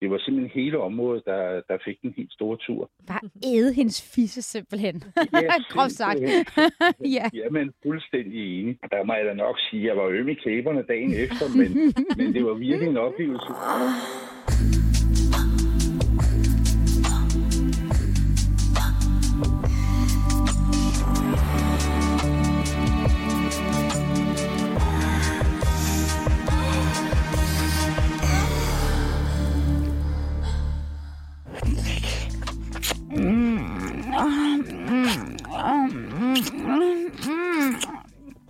det var simpelthen hele området, der, der fik den helt store tur. Bare æde hendes fisse simpelthen. Ja, Groft sagt. ja. Jamen, fuldstændig enig. Der må jeg da nok sige, at jeg var øm i kæberne dagen efter, men, men det var virkelig en oplevelse.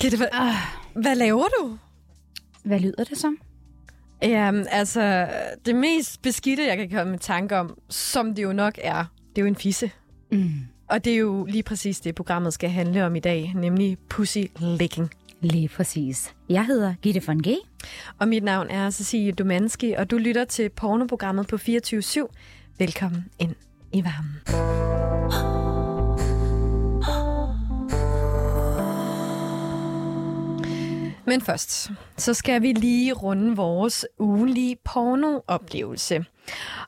Gitte, hvad, hvad laver du? Hvad lyder det som? Jamen, altså, det mest beskidte, jeg kan komme i tanke om, som det jo nok er, det er jo en fisse. Mm. Og det er jo lige præcis det, programmet skal handle om i dag, nemlig pussy licking. Lige præcis. Jeg hedder Gitte von G. Og mit navn er Cecilie Domanski, og du lytter til pornoprogrammet på 24-7. Velkommen ind i varmen. Men først, så skal vi lige runde vores ugenlige pornooplevelse.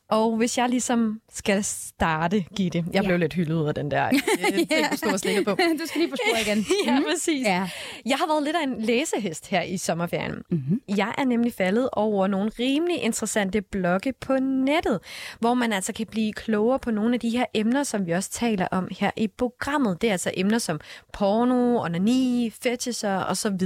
Og hvis jeg ligesom skal starte, Gitte. Jeg blev ja. lidt hyldet ud af den der øh, ting, du stod og på. du skal lige på spor igen. ja, præcis. Ja. Jeg har været lidt af en læsehest her i sommerferien. Mm-hmm. Jeg er nemlig faldet over nogle rimelig interessante blogge på nettet, hvor man altså kan blive klogere på nogle af de her emner, som vi også taler om her i programmet. Det er altså emner som porno, onani, fetisher osv.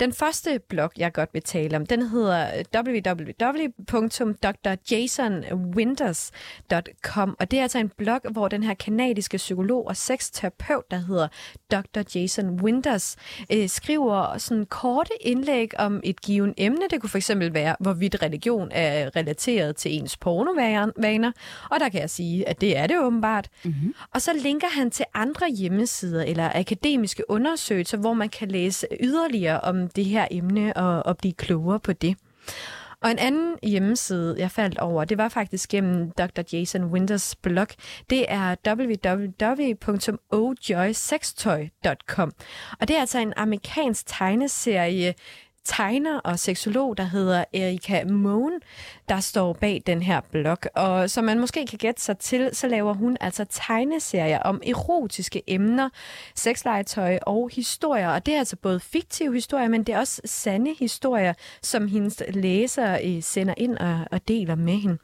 Den første blog, jeg godt vil tale om, den hedder www.drjasonwinters.com, og det er altså en blog, hvor den her kanadiske psykolog og sexterapeut, der hedder Dr. Jason Winters, øh, skriver sådan korte indlæg om et givet emne. Det kunne for eksempel være, hvorvidt religion er relateret til ens pornovaner, og der kan jeg sige, at det er det åbenbart. Mm-hmm. Og så linker han til andre hjemmesider eller akademiske undersøgelser, hvor man kan læse yderligere om det her emne og, og blive klogere på det. Og en anden hjemmeside, jeg faldt over, det var faktisk gennem Dr. Jason Winters blog. Det er www.ojoysextoy.com. Og det er altså en amerikansk tegneserie tegner og seksolog, der hedder Erika Moen, der står bag den her blog. Og som man måske kan gætte sig til, så laver hun altså tegneserier om erotiske emner, sexlegetøj og historier. Og det er altså både fiktive historier, men det er også sande historier, som hendes læsere eh, sender ind og, og deler med hende.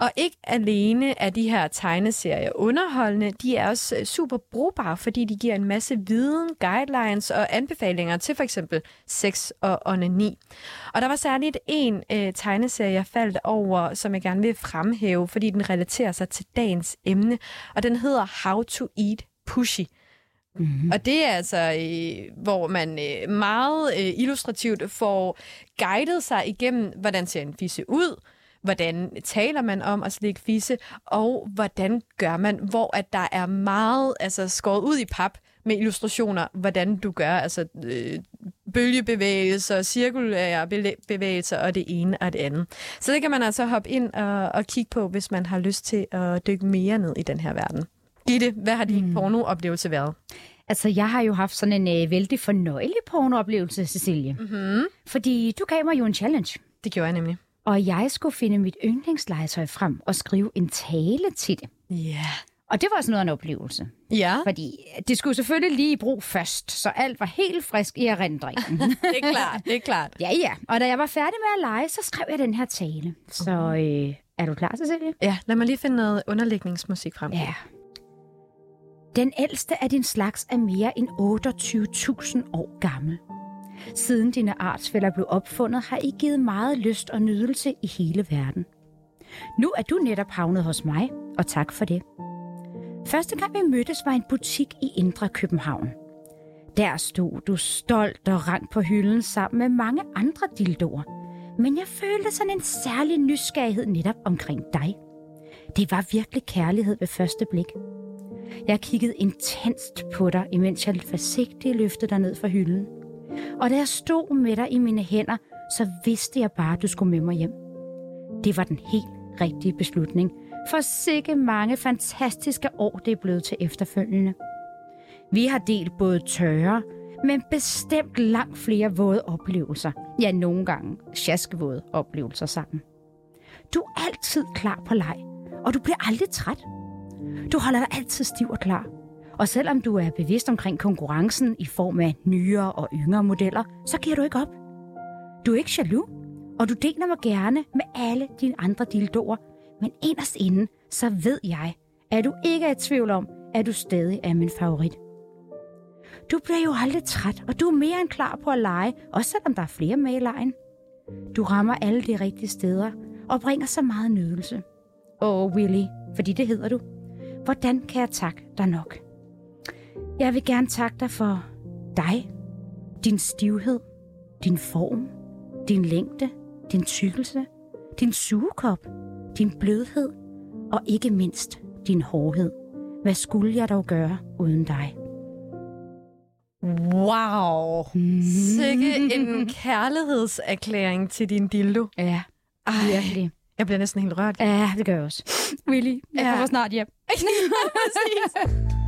Og ikke alene er de her tegneserier underholdende, de er også øh, super brugbare, fordi de giver en masse viden, guidelines og anbefalinger til for eksempel sex og onani. Og der var særligt en øh, tegneserie, jeg faldt over, som jeg gerne vil fremhæve, fordi den relaterer sig til dagens emne, og den hedder How to Eat Pushy. Mm-hmm. Og det er altså, øh, hvor man øh, meget øh, illustrativt får guidet sig igennem, hvordan ser en fisse ud, hvordan taler man om at slikke fisse, og hvordan gør man, hvor at der er meget altså, skåret ud i pap med illustrationer, hvordan du gør, altså øh, bølgebevægelser, cirkulære bevægelser og det ene og det andet. Så det kan man altså hoppe ind og, og kigge på, hvis man har lyst til at dykke mere ned i den her verden. Gitte, hvad har din mm. pornooplevelse været? Altså, jeg har jo haft sådan en øh, vældig fornøjelig pornooplevelse, Cecilie. Mm-hmm. Fordi du gav mig jo en challenge. Det gjorde jeg nemlig. Og jeg skulle finde mit yndlingslegetøj frem og skrive en tale til det. Ja. Og det var sådan noget af en oplevelse. Ja. Fordi det skulle selvfølgelig lige i brug først, så alt var helt frisk i erindringen. det er klart, det er klart. Ja, ja. Og da jeg var færdig med at lege, så skrev jeg den her tale. Så øh, er du klar, Cecilie? Ja, lad mig lige finde noget underlægningsmusik frem. Ja. Den ældste af din slags er mere end 28.000 år gammel. Siden dine artsfælder blev opfundet, har I givet meget lyst og nydelse i hele verden. Nu er du netop havnet hos mig, og tak for det. Første gang vi mødtes var en butik i Indre København. Der stod du stolt og rang på hylden sammen med mange andre dildoer. Men jeg følte sådan en særlig nysgerrighed netop omkring dig. Det var virkelig kærlighed ved første blik. Jeg kiggede intenst på dig, imens jeg forsigtigt løftede dig ned fra hylden. Og da jeg stod med dig i mine hænder, så vidste jeg bare, at du skulle med mig hjem. Det var den helt rigtige beslutning, for sikke mange fantastiske år, det er blevet til efterfølgende. Vi har delt både tørre, men bestemt langt flere våde oplevelser. Ja, nogle gange sjaskevåde oplevelser sammen. Du er altid klar på leg, og du bliver aldrig træt. Du holder dig altid stiv og klar. Og selvom du er bevidst omkring konkurrencen i form af nyere og yngre modeller, så giver du ikke op. Du er ikke jaloux, og du deler mig gerne med alle dine andre dildoer. Men inderst inden, så ved jeg, at du ikke er i tvivl om, at du stadig er min favorit. Du bliver jo aldrig træt, og du er mere end klar på at lege, også selvom der er flere med i lejen. Du rammer alle de rigtige steder og bringer så meget nydelse. Åh, Willy, fordi det hedder du. Hvordan kan jeg takke dig nok? Jeg vil gerne takke dig for dig, din stivhed, din form, din længde, din tykkelse, din sugekop, din blødhed og ikke mindst din hårdhed. Hvad skulle jeg dog gøre uden dig? Wow! Sikke en kærlighedserklæring til din dildo. Ja, Ej, virkelig. jeg bliver næsten helt rørt. Ja, det gør jeg også. Willy, jeg Ja. kommer snart hjem.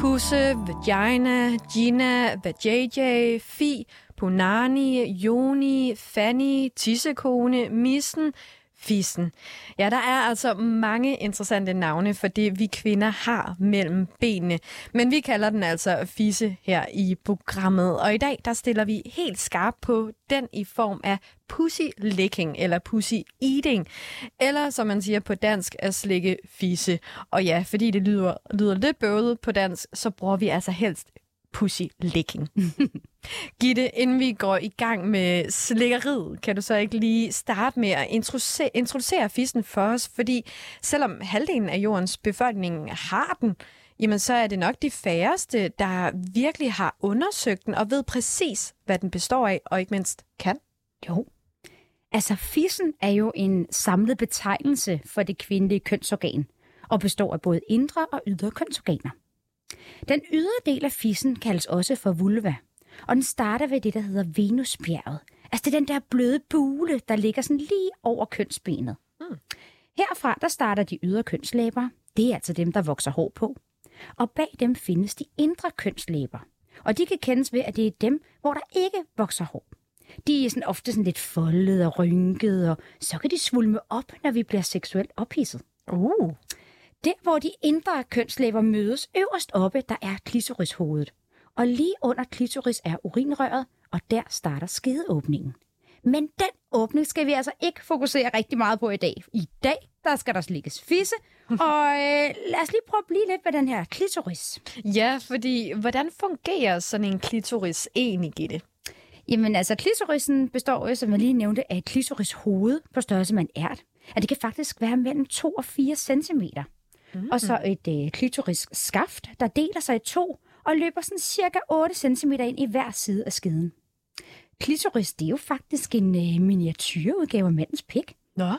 Kusse, Vagina, Gina, Vajayjay, Fi, Punani, Joni, Fanny, Tissekone, Missen, Fissen. Ja, der er altså mange interessante navne for det, vi kvinder har mellem benene. Men vi kalder den altså Fisse her i programmet. Og i dag, der stiller vi helt skarp på den i form af pussy licking eller pussy eating. Eller som man siger på dansk, at slikke fisse. Og ja, fordi det lyder, lyder lidt bøvet på dansk, så bruger vi altså helst pussy licking. Gitte, inden vi går i gang med slikkeriet, kan du så ikke lige starte med at introducere, introducere fissen for os? Fordi selvom halvdelen af jordens befolkning har den, jamen så er det nok de færreste, der virkelig har undersøgt den og ved præcis, hvad den består af, og ikke mindst kan. Jo. Altså, fissen er jo en samlet betegnelse for det kvindelige kønsorgan, og består af både indre og ydre kønsorganer. Den ydre del af fissen kaldes også for vulva, og den starter ved det, der hedder Venusbjerget. Altså, det er den der bløde bule, der ligger sådan lige over kønsbenet. Mm. Herfra, der starter de ydre kønslæber. Det er altså dem, der vokser hår på. Og bag dem findes de indre kønslæber. Og de kan kendes ved, at det er dem, hvor der ikke vokser hår. De er sådan ofte sådan lidt foldede og rynkede, og så kan de svulme op, når vi bliver seksuelt ophidset. Uh. Der, hvor de indre kønslæber mødes øverst oppe, der er klitorishovedet. Og lige under klitoris er urinrøret, og der starter skedeåbningen. Men den åbning skal vi altså ikke fokusere rigtig meget på i dag. I dag, der skal der slikkes fisse, og øh, lad os lige prøve at blive lidt ved den her klitoris. Ja, fordi hvordan fungerer sådan en klitoris egentlig, Gitte? Jamen altså, klitorisen består jo, som jeg lige nævnte, af et klitorishoved på størrelse med en ært. At det kan faktisk være mellem 2 og 4 cm. Mm. Og så et øh, klitorisskaft, der deler sig i to og løber sådan cirka 8 cm ind i hver side af skeden. Klitoris, det er jo faktisk en øh, miniatyrudgave af mandens pik. Nå.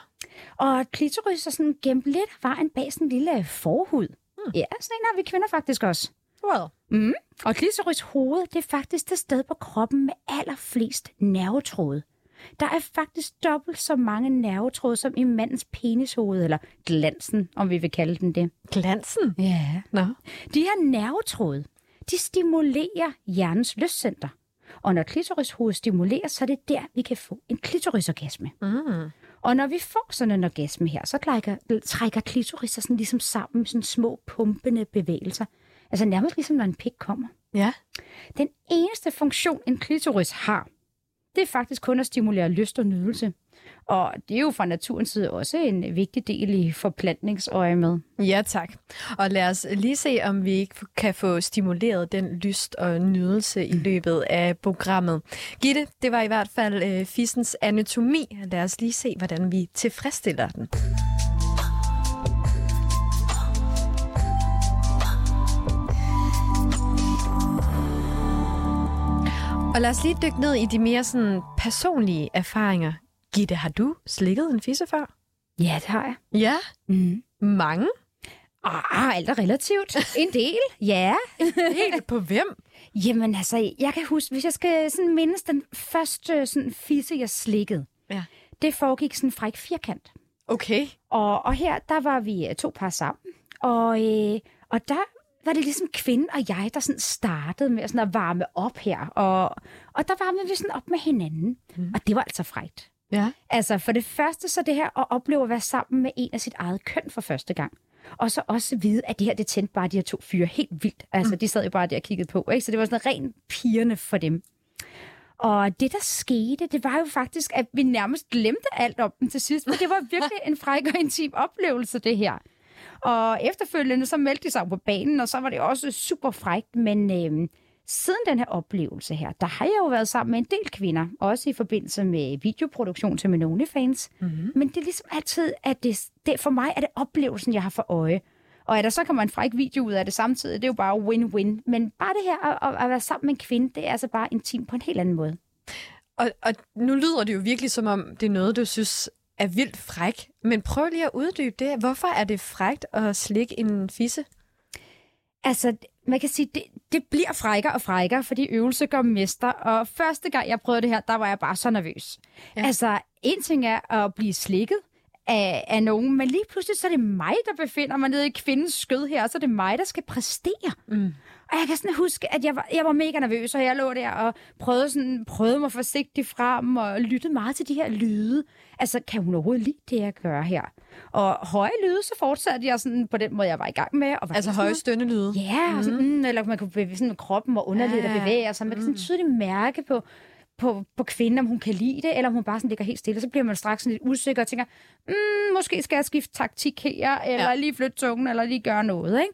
Og klitoris er sådan gemt lidt vejen bag sådan en lille forhud. Mm. Ja, sådan en har vi kvinder faktisk også. Well. Mm. Og klitoris hoved, det er faktisk det sted på kroppen med allerflest nervetråde. Der er faktisk dobbelt så mange nervetråde som i mandens penishoved, eller glansen, om vi vil kalde den det. Glansen? Ja. Nå. De her nervetråde, de stimulerer hjernens lystcenter. Og når klitorishovedet stimuleres, så er det der, vi kan få en klitorisorgasme. Mm. Og når vi får sådan en orgasme her, så trækker, trækker klitoris sig sådan ligesom sammen med sådan små pumpende bevægelser. Altså nærmest ligesom når en pik kommer. Ja. Den eneste funktion, en klitoris har, det er faktisk kun at stimulere lyst og nydelse. Og det er jo fra naturens side også en vigtig del i forplantningsøje med. Ja, tak. Og lad os lige se, om vi ikke kan få stimuleret den lyst og nydelse i løbet af programmet. Gitte, det var i hvert fald øh, fissens anatomi. Lad os lige se, hvordan vi tilfredsstiller den. Og lad os lige dykke ned i de mere sådan personlige erfaringer. Gitte, har du slikket en fisse før? Ja, det har jeg. Ja. Mm. Mange? Ah, alt er relativt. En del, ja. Helt på hvem? Jamen altså, jeg kan huske, hvis jeg skal sådan mindes den første sådan fisse, jeg slikkede. Ja. Det foregik sådan fræk firkant. Okay. Og, og her, der var vi øh, to par sammen. Og, øh, og der var det ligesom kvinden og jeg, der sådan startede med sådan at varme op her. Og, og der varmede vi sådan op med hinanden. Mm. Og det var altså frægt. Ja. Altså for det første så det her at opleve at være sammen med en af sit eget køn for første gang. Og så også vide, at det her, det tændte bare de her to fyre helt vildt. Altså, mm. de sad jo bare der og kiggede på, ikke? Så det var sådan rent pigerne for dem. Og det, der skete, det var jo faktisk, at vi nærmest glemte alt om dem til sidst. Men det var virkelig en fræk og intim oplevelse, det her. Og efterfølgende, så meldte de sig på banen, og så var det også super frækt. Men øh, siden den her oplevelse her, der har jeg jo været sammen med en del kvinder, også i forbindelse med videoproduktion til min OnlyFans. Mm-hmm. Men det er ligesom altid, at det, det, for mig er det oplevelsen, jeg har for øje. Og at der så kommer en fræk video ud af det samtidig, det er jo bare win-win. Men bare det her at, at være sammen med en kvinde, det er altså bare intim på en helt anden måde. Og, og nu lyder det jo virkelig som om, det er noget, du synes er vildt fræk. Men prøv lige at uddybe det. Hvorfor er det frækt at slikke en fisse? Altså, man kan sige, det, det bliver frækkere og frækkere, fordi øvelse gør mester. Og første gang, jeg prøvede det her, der var jeg bare så nervøs. Ja. Altså, en ting er at blive slikket af, af nogen, men lige pludselig så er det mig, der befinder mig nede i kvindens skød her, og så er det mig, der skal præstere. Mm. Og jeg kan sådan huske, at jeg var, jeg var mega nervøs, og jeg lå der og prøvede, sådan, prøvede mig forsigtigt frem og lyttede meget til de her lyde. Altså, kan hun overhovedet lide det, jeg gør her? Og høje lyde, så fortsatte jeg sådan på den måde, jeg var i gang med. Og var altså høje stønnelyde? Ja, mm. sådan, mm, eller man kunne bevæge sådan kroppen og underlivet ja. bevæge sig. Man kan sådan mm. tydeligt mærke på, på, på kvinden, om hun kan lide det, eller om hun bare sådan ligger helt stille. Så bliver man straks sådan lidt usikker og tænker, mm, måske skal jeg skifte taktik her, eller ja. lige flytte tungen, eller lige gøre noget. Ikke?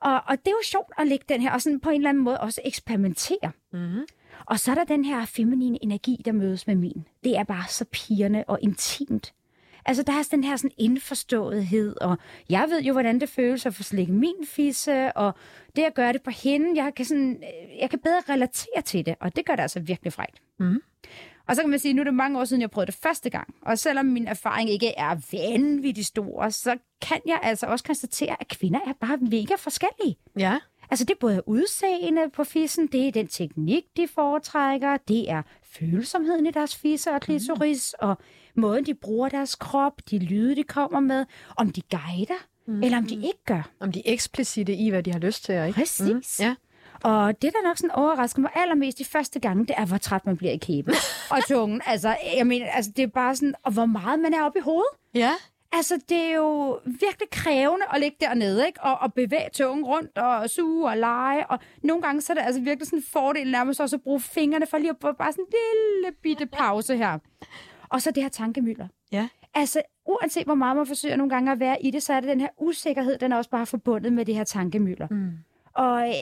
Og, og det er jo sjovt at lægge den her, og sådan på en eller anden måde også eksperimentere. Mm-hmm. Og så er der den her feminine energi, der mødes med min. Det er bare så pigerne og intimt. Altså, der er den her sådan indforståethed, og jeg ved jo, hvordan det føles at få slikket min fisse, og det at gøre det på hende, jeg kan, sådan, øh, jeg kan bedre relatere til det, og det gør det altså virkelig frækt. Mm. Og så kan man sige, nu er det mange år siden, jeg prøvede det første gang. Og selvom min erfaring ikke er vanvittigt stor, så kan jeg altså også konstatere, at kvinder er bare mega forskellige. Ja. Altså det er både udseende på fissen, det er den teknik, de foretrækker, det er følsomheden i deres fisse og klitoris, mm. og måden, de bruger deres krop, de lyde, de kommer med, om de guider, mm. eller om de ikke gør. Om de er eksplicite i, hvad de har lyst til, ikke? Præcis. Mm. Ja. Og det, der nok sådan overrasker mig allermest de første gange, det er, hvor træt man bliver i kæben og tungen. Altså, jeg mener, altså, det er bare sådan, og hvor meget man er oppe i hovedet. Ja. Altså, det er jo virkelig krævende at ligge dernede, ikke? Og, og bevæge tungen rundt og suge og lege. Og nogle gange så er det altså virkelig sådan en fordel nærmest også at bruge fingrene for lige at få bare sådan en lille bitte pause her. Og så det her tankemøller. Ja. Altså, uanset hvor meget man forsøger nogle gange at være i det, så er det den her usikkerhed, den er også bare forbundet med det her tankemøller. Mm. Og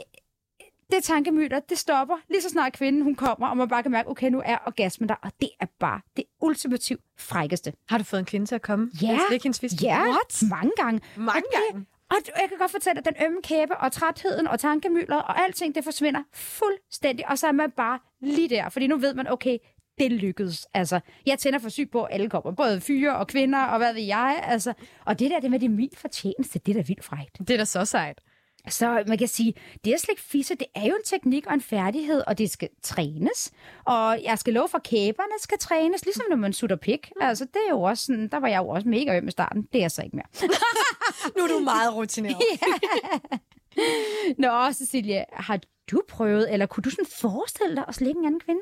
det tankemøller, det stopper lige så snart kvinden hun kommer, og man bare kan mærke, okay, nu er orgasmen der, og det er bare det ultimativt frækkeste. Har du fået en kvinde til at komme? Ja, ja What? mange gange. Mange og gange? Og jeg kan godt fortælle, at den ømme kæbe og trætheden og tankemøller og alting, det forsvinder fuldstændig, og så er man bare lige der, fordi nu ved man, okay, det lykkedes. Altså, jeg tænder for syg på, at alle kommer. Både fyre og kvinder, og hvad ved jeg. Altså, og det der, det med det min fortjeneste, det er da vildt frægt. Det er da så sejt. Så man kan sige, det at slikke fisse, det er jo en teknik og en færdighed, og det skal trænes. Og jeg skal love for, kæberne skal trænes, ligesom når man sutter pik. Altså, det er jo også sådan, der var jeg jo også mega øm i starten. Det er jeg så ikke mere. nu er du meget rutineret. ja. Nå, Cecilia, har du prøvet, eller kunne du sådan forestille dig at slikke en anden kvinde?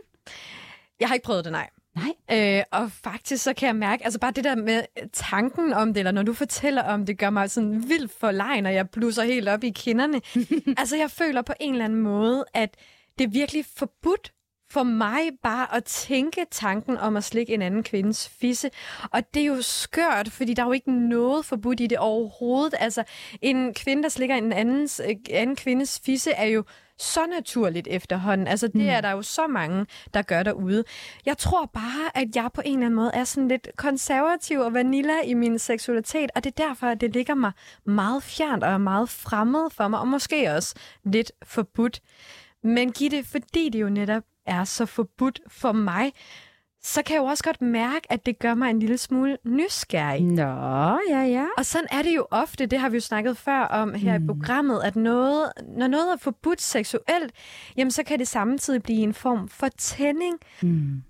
Jeg har ikke prøvet det, nej. Nej. Øh, og faktisk så kan jeg mærke, altså bare det der med tanken om det, eller når du fortæller om det, gør mig sådan vildt for lejen, og jeg blusser helt op i kinderne. altså jeg føler på en eller anden måde, at det er virkelig forbudt for mig bare at tænke tanken om at slikke en anden kvindes fisse. Og det er jo skørt, fordi der er jo ikke noget forbudt i det overhovedet. Altså, en kvinde, der slikker en andens, øh, anden kvindes fisse, er jo så naturligt efterhånden. Altså, det mm. er der jo så mange, der gør derude. Jeg tror bare, at jeg på en eller anden måde er sådan lidt konservativ og vanilla i min seksualitet, og det er derfor, at det ligger mig meget fjernt og meget fremmed for mig, og måske også lidt forbudt. Men Gitte, fordi det jo netop er så forbudt for mig, så kan jeg jo også godt mærke, at det gør mig en lille smule nysgerrig. Nå, ja, ja. Og sådan er det jo ofte, det har vi jo snakket før om her mm. i programmet, at noget, når noget er forbudt seksuelt, jamen så kan det samtidig blive en form for tænding. Mm.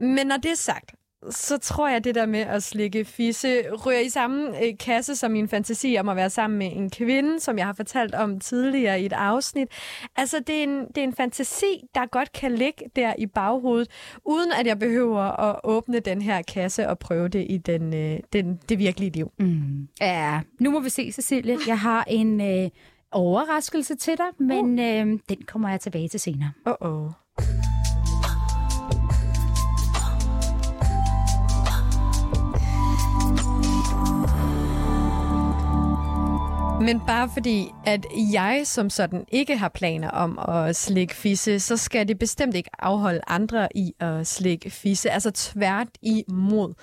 Men når det er sagt, så tror jeg, det der med at slikke fisse ryger i samme øh, kasse som min fantasi om at være sammen med en kvinde, som jeg har fortalt om tidligere i et afsnit. Altså, det er en, det er en fantasi, der godt kan ligge der i baghovedet, uden at jeg behøver at åbne den her kasse og prøve det i den, øh, den, det virkelige liv. Mm. Ja, nu må vi se, Cecilie. Jeg har en øh, overraskelse til dig, men uh. øh, den kommer jeg tilbage til senere. Åh, Men bare fordi, at jeg som sådan ikke har planer om at slikke fisse, så skal det bestemt ikke afholde andre i at slikke fisse. Altså tvært imod.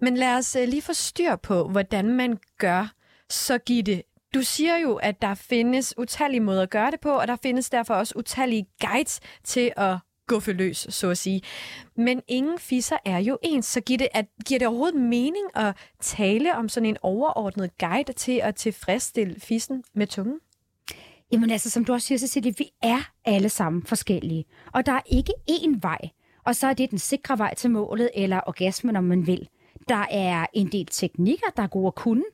Men lad os øh, lige få styr på, hvordan man gør. Så Gitte, du siger jo, at der findes utallige måder at gøre det på, og der findes derfor også utallige guides til at guffeløs, så at sige. Men ingen fisser er jo ens, så giver det, at, giver det overhovedet mening at tale om sådan en overordnet guide til at tilfredsstille fissen med tungen? Jamen altså, som du også siger, Cecilie, vi er alle sammen forskellige. Og der er ikke én vej. Og så er det den sikre vej til målet, eller orgasmen, om man vil. Der er en del teknikker, der er gode at kunne.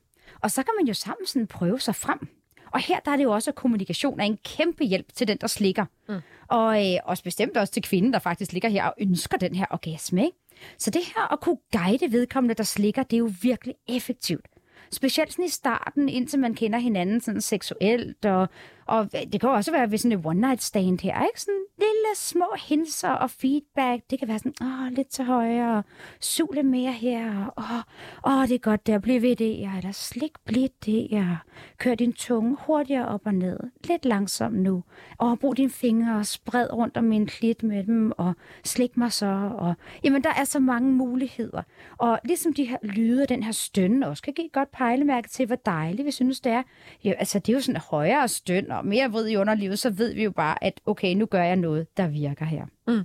Og så kan man jo sammen sådan prøve sig frem. Og her der er det jo også, at kommunikation er en kæmpe hjælp til den, der slikker. Mm. Og øh, også bestemt også til kvinden, der faktisk ligger her og ønsker den her orgasme. Ikke? Så det her at kunne guide vedkommende, der slikker, det er jo virkelig effektivt. Specielt sådan i starten, indtil man kender hinanden sådan seksuelt, og og det kan også være ved sådan et one-night stand her, ikke? Sådan lille små hinser og feedback. Det kan være sådan, åh, lidt til højre, sug lidt mere her, åh, åh, det er godt der, bliv ved det, ja, eller slik blidt det, ja. Kør din tunge hurtigere op og ned, lidt langsomt nu, og brug dine fingre og spred rundt om min klit med dem, og slik mig så, og jamen, der er så mange muligheder. Og ligesom de her lyde, den her stønne også kan give et godt pejlemærke til, hvor dejligt vi synes, det er. Ja, altså, det er jo sådan højere støn, og mere vrid i underlivet, så ved vi jo bare, at okay, nu gør jeg noget, der virker her. Mm.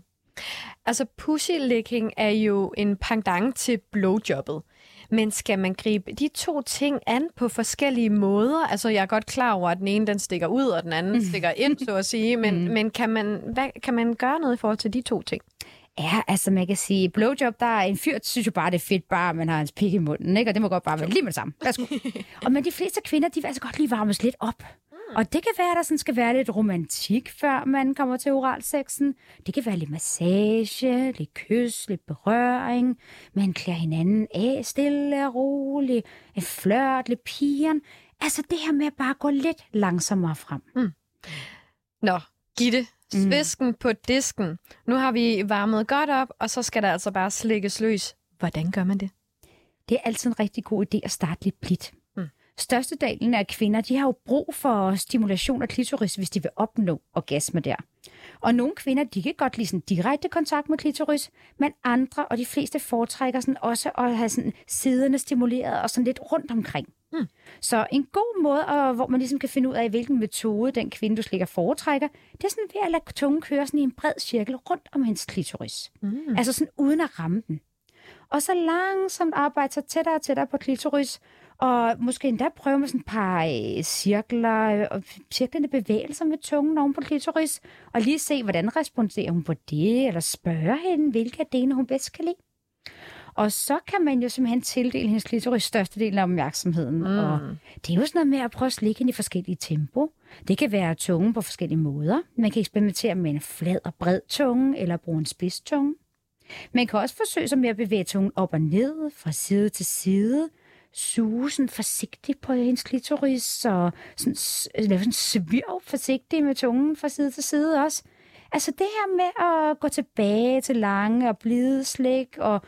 Altså pussylicking er jo en pendant til blowjobbet. Men skal man gribe de to ting an på forskellige måder? Altså, jeg er godt klar over, at den ene den stikker ud, og den anden mm. stikker ind, så at sige. Men, mm. men kan, man, hvad, kan man gøre noget i forhold til de to ting? Ja, altså man kan sige, blowjob, der er en fyr, synes jo bare, det er fedt, bare man har hans pik i munden, ikke? og det må godt bare være lige med det samme. Værsgo. og men de fleste kvinder, de vil altså godt lige varmes lidt op. Og det kan være, at der sådan skal være lidt romantik, før man kommer til oralsexen. Det kan være lidt massage, lidt kys, lidt berøring. Man klæder hinanden af stille og roligt. En flørt, lidt pigeren. Altså det her med at bare gå lidt langsommere frem. Mm. Nå, Gitte, svisken mm. på disken. Nu har vi varmet godt op, og så skal der altså bare slikkes løs. Hvordan gør man det? Det er altid en rigtig god idé at starte lidt blidt. Størstedelen af kvinder, de har jo brug for stimulation af klitoris, hvis de vil opnå orgasme der. Og nogle kvinder, de kan godt lide sådan direkte kontakt med klitoris, men andre og de fleste foretrækker sådan også at have sådan siderne stimuleret og sådan lidt rundt omkring. Hmm. Så en god måde, og hvor man ligesom kan finde ud af, hvilken metode den kvinde, du slikker, foretrækker, det er sådan ved at lade tungen køre sådan i en bred cirkel rundt om hendes klitoris. Hmm. Altså sådan uden at ramme den. Og så langsomt arbejde sig tættere og tættere på klitoris, og måske endda prøve med sådan et par øh, cirkler, og cirklende bevægelser med tungen oven på klitoris, og lige se, hvordan responderer hun på det, eller spørge hende, hvilke af delene hun bedst kan lide. Og så kan man jo simpelthen tildele hendes klitoris del af opmærksomheden. Mm. Og det er jo sådan noget med at prøve at slikke hende i forskellige tempo. Det kan være tungen på forskellige måder. Man kan eksperimentere med en flad og bred tunge, eller bruge en spids tunge. Man kan også forsøge sig med at bevæge tungen op og ned, fra side til side, suge sådan forsigtigt på hendes klitoris, og sådan, lave sådan svirv forsigtigt med tungen fra side til side også. Altså det her med at gå tilbage til lange og blide slik, og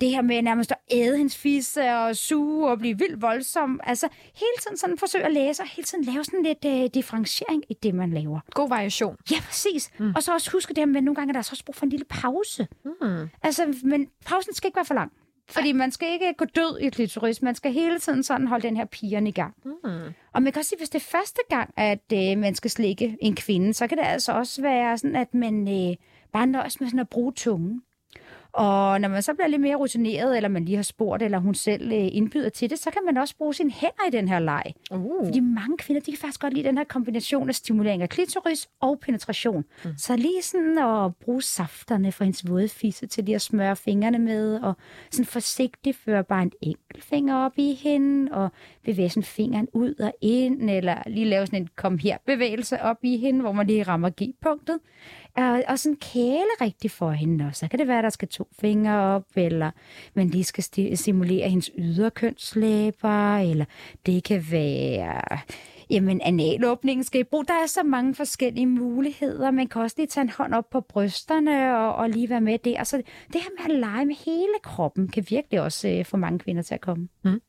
det her med nærmest at æde hendes fisse og suge og blive vildt voldsom. Altså hele tiden sådan forsøge at læse og hele tiden lave sådan lidt uh, differentiering i det, man laver. God variation. Ja, præcis. Mm. Og så også huske det her med, at nogle gange er der også brug for en lille pause. Mm. Altså, men pausen skal ikke være for lang. Fordi man skal ikke gå død i klitoris. Man skal hele tiden sådan holde den her pigerne i gang. Mm. Og man kan også sige, hvis det er første gang, at øh, man skal slikke en kvinde, så kan det altså også være sådan, at man øh, bare nøjes med sådan at bruge tungen. Og når man så bliver lidt mere rutineret, eller man lige har spurgt, eller hun selv øh, indbyder til det, så kan man også bruge sine hænder i den her leg. Uh. Fordi mange kvinder, de kan faktisk godt lide den her kombination af stimulering af klitoris og penetration. Mm. Så lige sådan at bruge safterne fra hendes våde fisse til lige at smøre fingrene med, og sådan forsigtigt føre bare en enkelt finger op i hende, og bevæge sådan fingeren ud og ind, eller lige lave sådan en kom her bevægelse op i hende, hvor man lige rammer G-punktet og, og sådan kæle rigtig for hende. Og så kan det være, at der skal to fingre op, eller man lige skal simulere hendes yderkønslæber, eller det kan være jamen analåbningen skal i brug. Der er så mange forskellige muligheder. Man kan også lige tage en hånd op på brysterne og, og lige være med der. Så det her med at lege med hele kroppen kan virkelig også øh, få mange kvinder til at komme. Mm.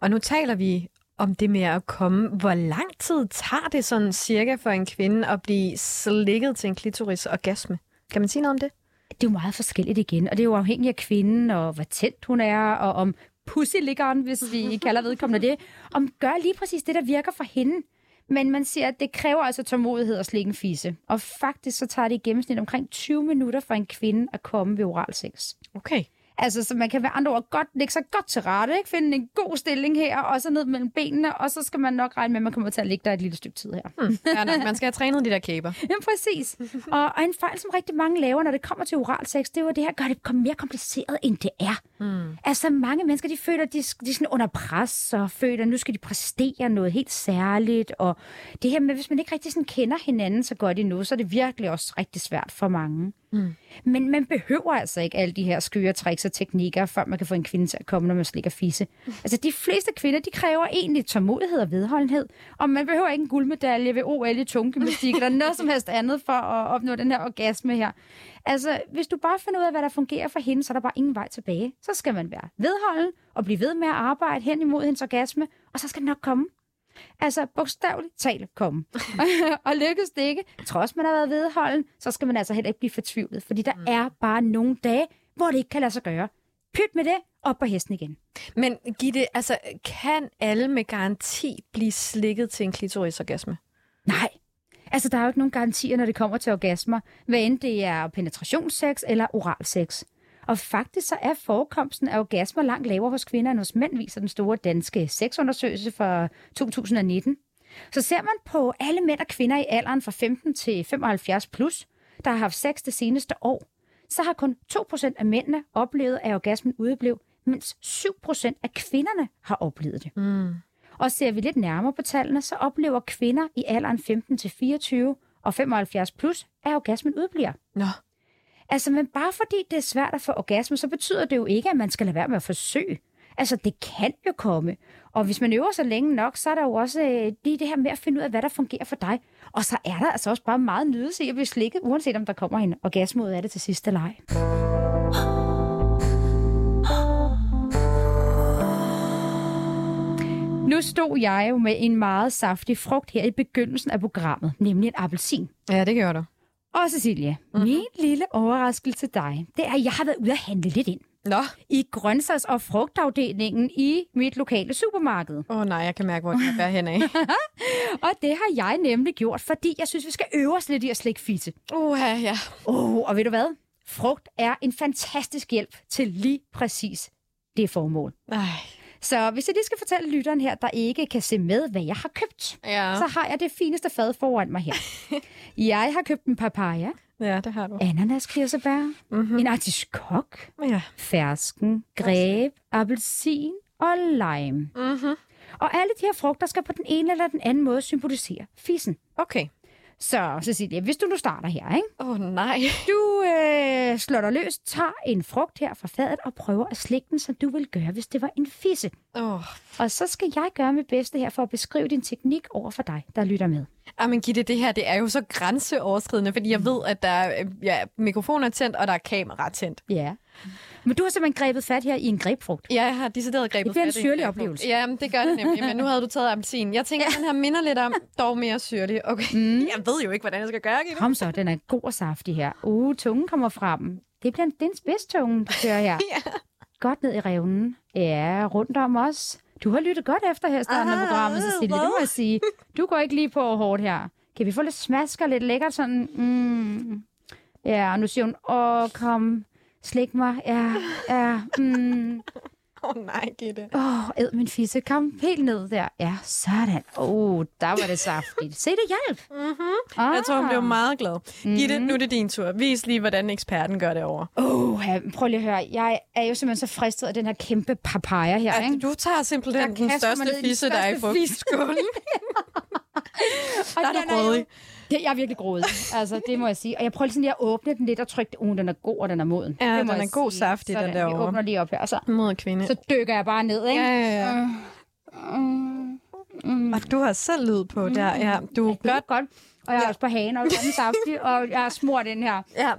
Og nu taler vi om det med at komme. Hvor lang tid tager det sådan cirka for en kvinde at blive slikket til en klitoris orgasme? Kan man sige noget om det? Det er jo meget forskelligt igen, og det er jo afhængigt af kvinden, og hvor tændt hun er, og om pussyliggeren, hvis vi kalder vedkommende det, om gør lige præcis det, der virker for hende. Men man siger, at det kræver altså tålmodighed at slikke en fisse. Og faktisk så tager det i gennemsnit omkring 20 minutter for en kvinde at komme ved oral sex. Okay. Altså, så man kan være andre ord godt lægge sig godt til rette, ikke? finde en god stilling her, og så ned mellem benene, og så skal man nok regne med, at man kommer til at ligge der et lille stykke tid her. Hmm. Ja, nok. man skal have trænet de der kæber. ja, præcis. Og, og en fejl, som rigtig mange laver, når det kommer til oral sex, det er jo det her, gør det mere kompliceret, end det er. Hmm. Altså, mange mennesker, de føler, de, de er sådan under pres, og føler, at nu skal de præstere noget helt særligt, og det her med, hvis man ikke rigtig sådan kender hinanden så godt endnu, så er det virkelig også rigtig svært for mange. Mm. Men man behøver altså ikke alle de her skøre tricks og teknikker, før man kan få en kvinde til at komme, når man slikker fisse. Mm. Altså, de fleste kvinder, de kræver egentlig tålmodighed og vedholdenhed, og man behøver ikke en guldmedalje ved OL i tungegymnastik eller noget som helst andet for at opnå den her orgasme her. Altså, hvis du bare finder ud af, hvad der fungerer for hende, så er der bare ingen vej tilbage. Så skal man være vedholden og blive ved med at arbejde hen imod hendes orgasme, og så skal det nok komme. Altså bogstaveligt talt komme. og lykkes det ikke, trods man har været vedholden, så skal man altså heller ikke blive fortvivlet, fordi der mm. er bare nogle dage, hvor det ikke kan lade sig gøre. Pyt med det, op på hesten igen. Men Gitte, altså, kan alle med garanti blive slikket til en klitorisorgasme? Nej. Altså, der er jo ikke nogen garantier, når det kommer til orgasmer, hvad end det er penetrationssex eller oralsex. Og faktisk så er forekomsten af orgasmer langt lavere hos kvinder end hos mænd, viser den store danske sexundersøgelse fra 2019. Så ser man på alle mænd og kvinder i alderen fra 15 til 75 plus, der har haft sex det seneste år, så har kun 2% af mændene oplevet, at orgasmen udeblev, mens 7% af kvinderne har oplevet det. Mm. Og ser vi lidt nærmere på tallene, så oplever kvinder i alderen 15 til 24 og 75 plus, at orgasmen udebliver. Nå. Altså, men bare fordi det er svært at få orgasme, så betyder det jo ikke, at man skal lade være med at forsøge. Altså, det kan jo komme. Og hvis man øver sig længe nok, så er der jo også øh, lige det her med at finde ud af, hvad der fungerer for dig. Og så er der altså også bare meget nydelse i at blive slikket, uanset om der kommer en orgasme ud af det til sidste leg. Nu stod jeg jo med en meget saftig frugt her i begyndelsen af programmet, nemlig en appelsin. Ja, det gør du. Og Cecilie, mm-hmm. min lille overraskelse til dig, det er, at jeg har været ude at handle lidt ind. Nå. I grøntsags- og frugtafdelingen i mit lokale supermarked. Åh oh, nej, jeg kan mærke, hvor jeg bærer hen af. og det har jeg nemlig gjort, fordi jeg synes, vi skal øve os lidt i at slikke fisse. Uh, ja. Oh, og ved du hvad? Frugt er en fantastisk hjælp til lige præcis det formål. Nej. Så hvis jeg lige skal fortælle lytteren her, der ikke kan se med, hvad jeg har købt, ja. så har jeg det fineste fad foran mig her. jeg har købt en papaya. Ja, det har du. Ananas, kirsebær, mm-hmm. en artiskok, ja. fersken, greb, appelsin og lime. Mm-hmm. Og alle de her frugter skal på den ene eller den anden måde symbolisere fissen. Okay. Så Cecilia, hvis du nu starter her, ikke? Åh oh, nej. Du øh, slår dig løs, tager en frugt her fra fadet og prøver at slikke den, som du vil gøre, hvis det var en fisse. Oh. Og så skal jeg gøre mit bedste her for at beskrive din teknik over for dig, der lytter med. Jamen Gitte, det her det er jo så grænseoverskridende, fordi jeg ved, at der er ja, mikrofoner tændt, og der er kamera tændt. Ja. Men du har simpelthen grebet fat her i en grebfrugt. Ja, jeg har decideret grebet fat i Det bliver en syrlig oplevelse. Ja, det gør det nemlig, men nu havde du taget appelsin. Jeg tænker, ja. den her minder lidt om, dog mere syrlig. Okay. Mm. Jeg ved jo ikke, hvordan jeg skal gøre, Gitte. Kom så, den er god og saftig her. Uh, tungen kommer frem. Det bliver en, det er en spidstunge, du kører her. ja. Godt ned i revnen. Ja, rundt om os. Du har lyttet godt efter her starten af programmet, Cecilie. Det må jeg sige. Du går ikke lige på hårdt her. Kan vi få lidt smask og lidt lækkert sådan? Mm. Ja, og nu siger hun, åh, kom Slik mig. Ja, ja. Mm. Åh oh, nej, Gitte. Åh, oh, æd min fisse. Kom helt ned der. Ja, sådan. Åh, oh, der var det saftigt. Se, det hjælp. Mm-hmm. Ah. Jeg tror, hun blev meget glad. Mm-hmm. Gitte, nu er det din tur. Vis lige, hvordan eksperten gør det over. Åh, oh, prøv lige at høre. Jeg er jo simpelthen så fristet af den her kæmpe papaya her. Ja, ikke? Du tager simpelthen den største fisse, der er i frugtskålen. der er du. Det, jeg er virkelig grådig, altså, det må jeg sige. Og jeg prøver lige at åbne den lidt og trykke, uh, den er god, og den er moden. Ja, det den er god saft i den derovre. Vi åbner lige op her, så, Mod kvinde. så dykker jeg bare ned, ikke? Ja, ja, ja. Mm. Mm. Og du har selv lyd på der, ja. Du er godt. godt. Og jeg er ja. også på hagen, og den saftig, og jeg har smurt den her. Ja.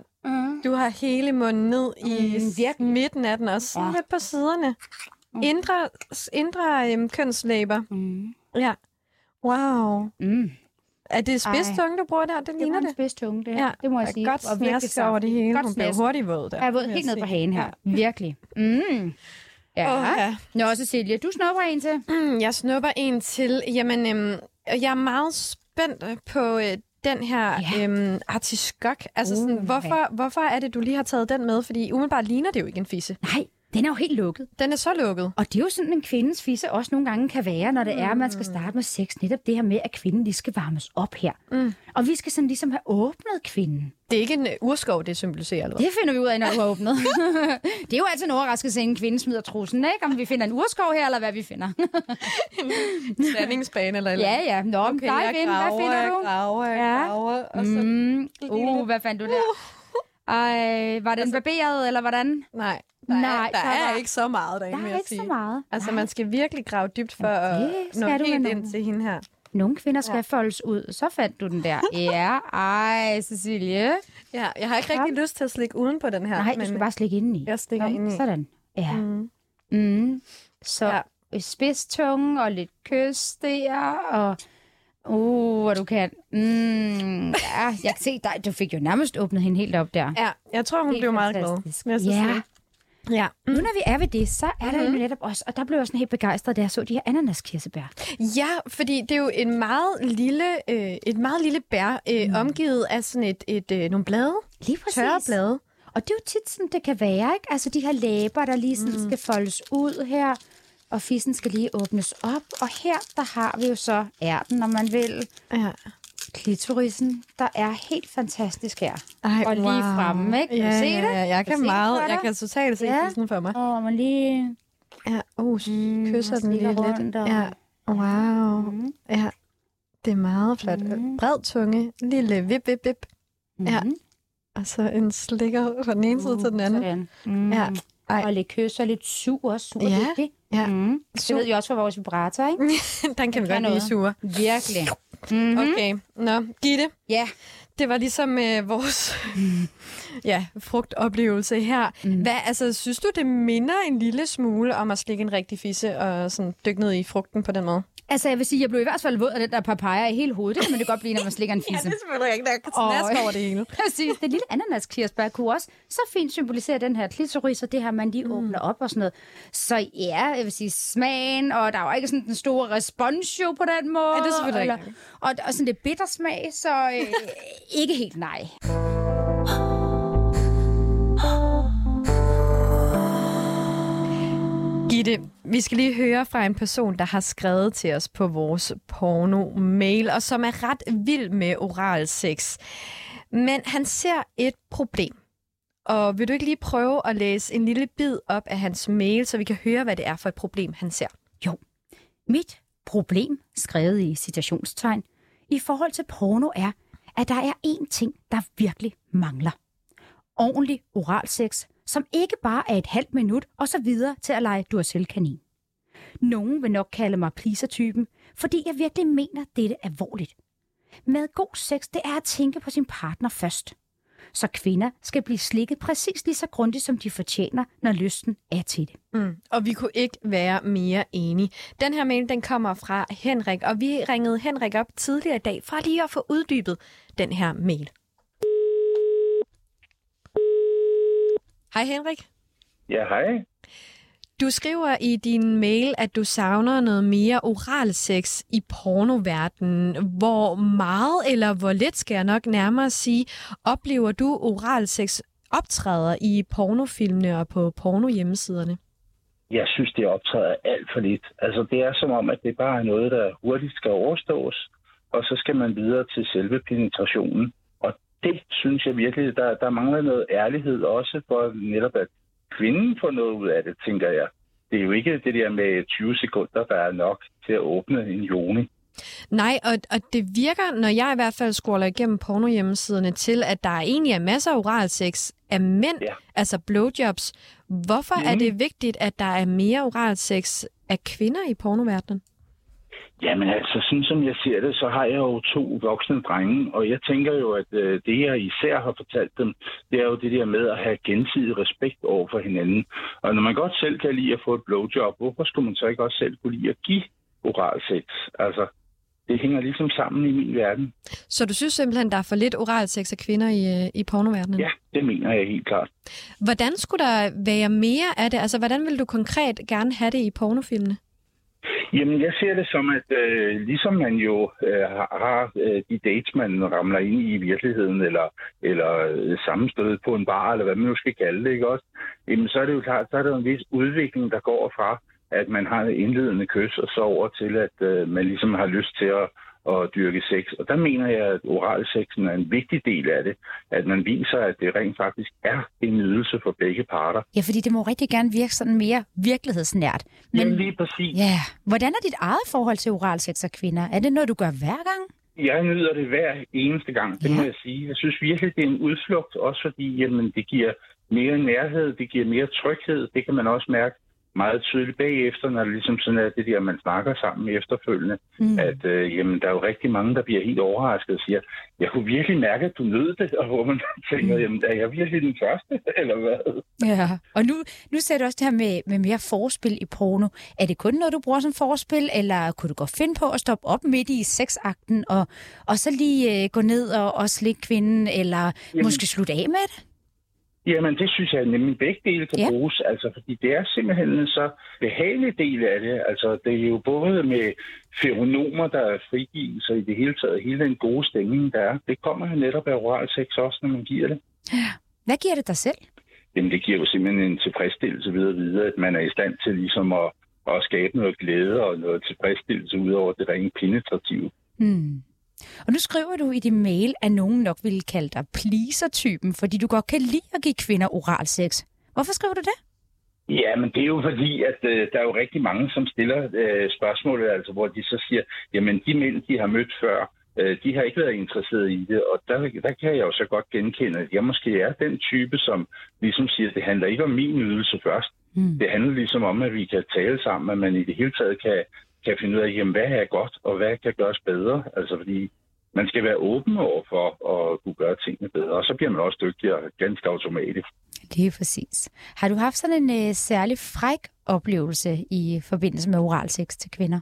Du har hele munden ned i mm, midten af den, og sådan ja. lidt på siderne. Mm. Indre, indre um, kønslæber. Mm. Ja. Wow. Mm. Er det spidstunge, du bruger der? Det, det ligner det. Det er det. Ja. Det må jeg sige. Godt snæsk over det hele. Godt Hun bliver hurtigt våd der. Jeg er våd helt ned på hagen her. Ja. Virkelig. Mm. Ja. Oh, ja. Nå, Cecilia, du snupper en til. Mm, jeg snupper en til. Jamen, øhm, jeg er meget spændt på øh, den her ja. øhm, artiskok. Altså, uh, sådan, hvorfor, hvorfor er det, du lige har taget den med? Fordi umiddelbart ligner det jo ikke en fisse. Nej, den er jo helt lukket. Den er så lukket. Og det er jo sådan, en kvindens fisse også nogle gange kan være, når det mm. er, at man skal starte med sex. Netop det her med, at kvinden lige skal varmes op her. Mm. Og vi skal sådan ligesom have åbnet kvinden. Det er ikke en urskov, det symboliserer, eller hvad? Det finder vi ud af, når vi har åbnet. det er jo altid en overraskelse, at en kvinde smider trussen, ikke? Om vi finder en urskov her, eller hvad vi finder. en standingsbane eller eller Ja, ja. Nå, okay, dig, graver, hvad finder du? Jeg graver, jeg ja. graver, og så... Mm. Uh, hvad fandt du der? Ej, var den altså, barberet, eller hvordan? Nej, der, Nej, er, der, der er var... ikke så meget derinde, Der er ikke sige. så meget. Altså, Nej. man skal virkelig grave dybt for ja, at nå helt ind til hende her. Nogle kvinder skal ja. foldes ud. Så fandt du den der. ja, ej, Cecilie. Ja, jeg har ikke rigtig lyst til at slikke uden på den her. Nej, men... du skal bare slikke indeni. Jeg stikker Kom, indeni. Sådan. Ja. Mm. Mm. Så ja. spidstunge og lidt kys der, og... Uh, hvad du kan. Mm, ja, jeg kan se dig. Du fik jo nærmest åbnet hende helt op der. Ja, jeg tror, hun helt blev meget glad. Ja. Ja. Mm. Nu når vi er ved det, så er mm-hmm. der jo netop også, og der blev jeg sådan helt begejstret, da jeg så de her ananaskirsebær. Ja, fordi det er jo en meget lille, øh, et meget lille bær, øh, mm. omgivet af sådan et, et, øh, nogle blade. Lige præcis. Tørre blade. Og det er jo tit sådan, det kan være, ikke? Altså de her læber, der lige sådan mm. skal foldes ud her, og fissen skal lige åbnes op. Og her, der har vi jo så ærten, når man vil. Ja klitorisen, der er helt fantastisk her. Ej, og lige wow. fremme, ikke? Kan ja, se det? Ja, jeg kan meget. Jeg kan totalt se ja. for mig. Og man lige... Ja, uh, mm, kysser den lige lidt. Og... Ja, wow. Mm. Ja, det er meget flot. Mm. Bred tunge, lille vip, vip, vip. Mm. Ja. Og så en slikker fra den ene uh, side til den anden. Sådan. Mm. Ja. Ej. Og lidt kys og lidt sur også. Super ja. vigtigt. Ja. Mm. Det ved vi også for vores vibrator, ikke? den kan vi godt lide sur. Virkelig. Mm-hmm. Okay, nå, Gitte. Ja. Det var ligesom øh, vores ja, frugtoplevelse her. Mm. Hvad, altså, synes du, det minder en lille smule om at slikke en rigtig fisse og sådan dykke ned i frugten på den måde? Altså, jeg vil sige, jeg blev i hvert fald våd af den der papaya i hele hovedet. Det kan man det godt blive, når man slikker en fisse. ja, det er selvfølgelig ikke. Der kan og, over det hele. Præcis. Det lille ananaskirsbær kunne også så fint symbolisere den her klitoris, og det her, man lige mm. åbner op og sådan noget. Så ja, jeg vil sige smagen, og der var ikke sådan den store respons jo på den måde. Ja, det er selvfølgelig eller, og, og sådan lidt bittersmag, så øh, ikke helt nej. Gitte, vi skal lige høre fra en person, der har skrevet til os på vores porno-mail, og som er ret vild med oral sex. Men han ser et problem. Og vil du ikke lige prøve at læse en lille bid op af hans mail, så vi kan høre, hvad det er for et problem, han ser? Jo. Mit problem, skrevet i citationstegn, i forhold til porno er, at der er én ting, der virkelig mangler. Ordentlig oral sex som ikke bare er et halvt minut og så videre til at lege Duracell-kanin. Nogen vil nok kalde mig pleaser-typen, fordi jeg virkelig mener dette alvorligt. Med god sex, det er at tænke på sin partner først. Så kvinder skal blive slikket præcis lige så grundigt, som de fortjener, når lysten er til det. Mm. Og vi kunne ikke være mere enige. Den her mail, den kommer fra Henrik, og vi ringede Henrik op tidligere i dag, for lige at få uddybet den her mail. Hej Henrik. Ja, hej. Du skriver i din mail, at du savner noget mere oral sex i pornoverdenen. Hvor meget eller hvor lidt, skal jeg nok nærmere sige, oplever du oral sex optræder i pornofilmene og på pornohjemmesiderne? Jeg synes, det optræder alt for lidt. Altså, det er som om, at det bare er noget, der hurtigt skal overstås, og så skal man videre til selve penetrationen. Det synes jeg virkelig, der, der mangler noget ærlighed også for netop, at kvinden får noget ud af det, tænker jeg. Det er jo ikke det der med 20 sekunder, der er nok til at åbne en joni. Nej, og, og det virker, når jeg i hvert fald scroller igennem pornohjemmesiderne til, at der egentlig er masser af oral sex af mænd, ja. altså blowjobs. Hvorfor mm. er det vigtigt, at der er mere oral sex af kvinder i pornoverdenen? Jamen altså, sådan som jeg ser det, så har jeg jo to voksne drenge, og jeg tænker jo, at øh, det jeg især har fortalt dem, det er jo det der med at have gensidig respekt over for hinanden. Og når man godt selv kan lide at få et blowjob, hvorfor skulle man så ikke også selv kunne lide at give oral sex? Altså, det hænger ligesom sammen i min verden. Så du synes simpelthen, der er for lidt oral sex af kvinder i, øh, i pornoverdenen? Ja, det mener jeg helt klart. Hvordan skulle der være mere af det? Altså, hvordan vil du konkret gerne have det i pornofilmene? Jamen, jeg ser det som, at øh, ligesom man jo øh, har øh, de dates, man ramler ind i i virkeligheden, eller, eller øh, sammenstødet på en bar, eller hvad man nu skal kalde det, ikke også? Jamen, så er det jo klart, så er der en vis udvikling, der går fra, at man har en indledende kys, og så over til, at øh, man ligesom har lyst til at, at dyrke sex. Og der mener jeg, at oralsexen er en vigtig del af det. At man viser, at det rent faktisk er en nydelse for begge parter. Ja, fordi det må rigtig gerne virke sådan mere virkelighedsnært. Men, Jamen lige præcis. Ja. Hvordan er dit eget forhold til oralsex og kvinder? Er det noget, du gør hver gang? Jeg nyder det hver eneste gang, det ja. må jeg sige. Jeg synes virkelig, det er en udflugt, også fordi jamen, det giver mere nærhed, det giver mere tryghed. Det kan man også mærke meget tydeligt bagefter, når det ligesom sådan er det der, man snakker sammen efterfølgende, mm. at øh, jamen, der er jo rigtig mange, der bliver helt overrasket og siger, jeg kunne virkelig mærke, at du nød det, og hvor man tænker, jamen, er jeg virkelig den første, eller hvad? Ja, og nu, nu ser du også det her med, med mere forspil i porno. Er det kun noget, du bruger som forspil, eller kunne du godt finde på at stoppe op midt i sexakten, og, og så lige øh, gå ned og, og slikke kvinden, eller jamen, måske slutte af med det? Jamen, det synes jeg nemlig begge dele kan ja. bruges, altså, fordi det er simpelthen en så behagelig del af det. Altså, det er jo både med feronomer, der er frigivelser i det hele taget, hele den gode stemning, der er. Det kommer jo netop af oral sex også, når man giver det. Hvad giver det dig selv? Jamen, det giver jo simpelthen en tilfredsstillelse videre videre, at man er i stand til ligesom at, at skabe noget glæde og noget tilfredsstillelse ud over det rent penetrative. Hmm. Og nu skriver du i din mail, at nogen nok ville kalde dig pleaser-typen, fordi du godt kan lide at give kvinder oral sex. Hvorfor skriver du det? Ja, men det er jo fordi, at øh, der er jo rigtig mange, som stiller øh, spørgsmålet, altså hvor de så siger, jamen de mænd, de har mødt før, øh, de har ikke været interesseret i det, og der, der kan jeg jo så godt genkende, at jeg måske er den type, som ligesom siger, at det handler ikke om min ydelse først. Mm. Det handler ligesom om, at vi kan tale sammen, at man i det hele taget kan, kan finde ud af, jamen, hvad er godt, og hvad kan gøres bedre. Altså fordi man skal være åben over for at kunne gøre tingene bedre, og så bliver man også dygtigere ganske automatisk. Det er præcis. Har du haft sådan en uh, særlig fræk oplevelse i forbindelse med oral sex til kvinder?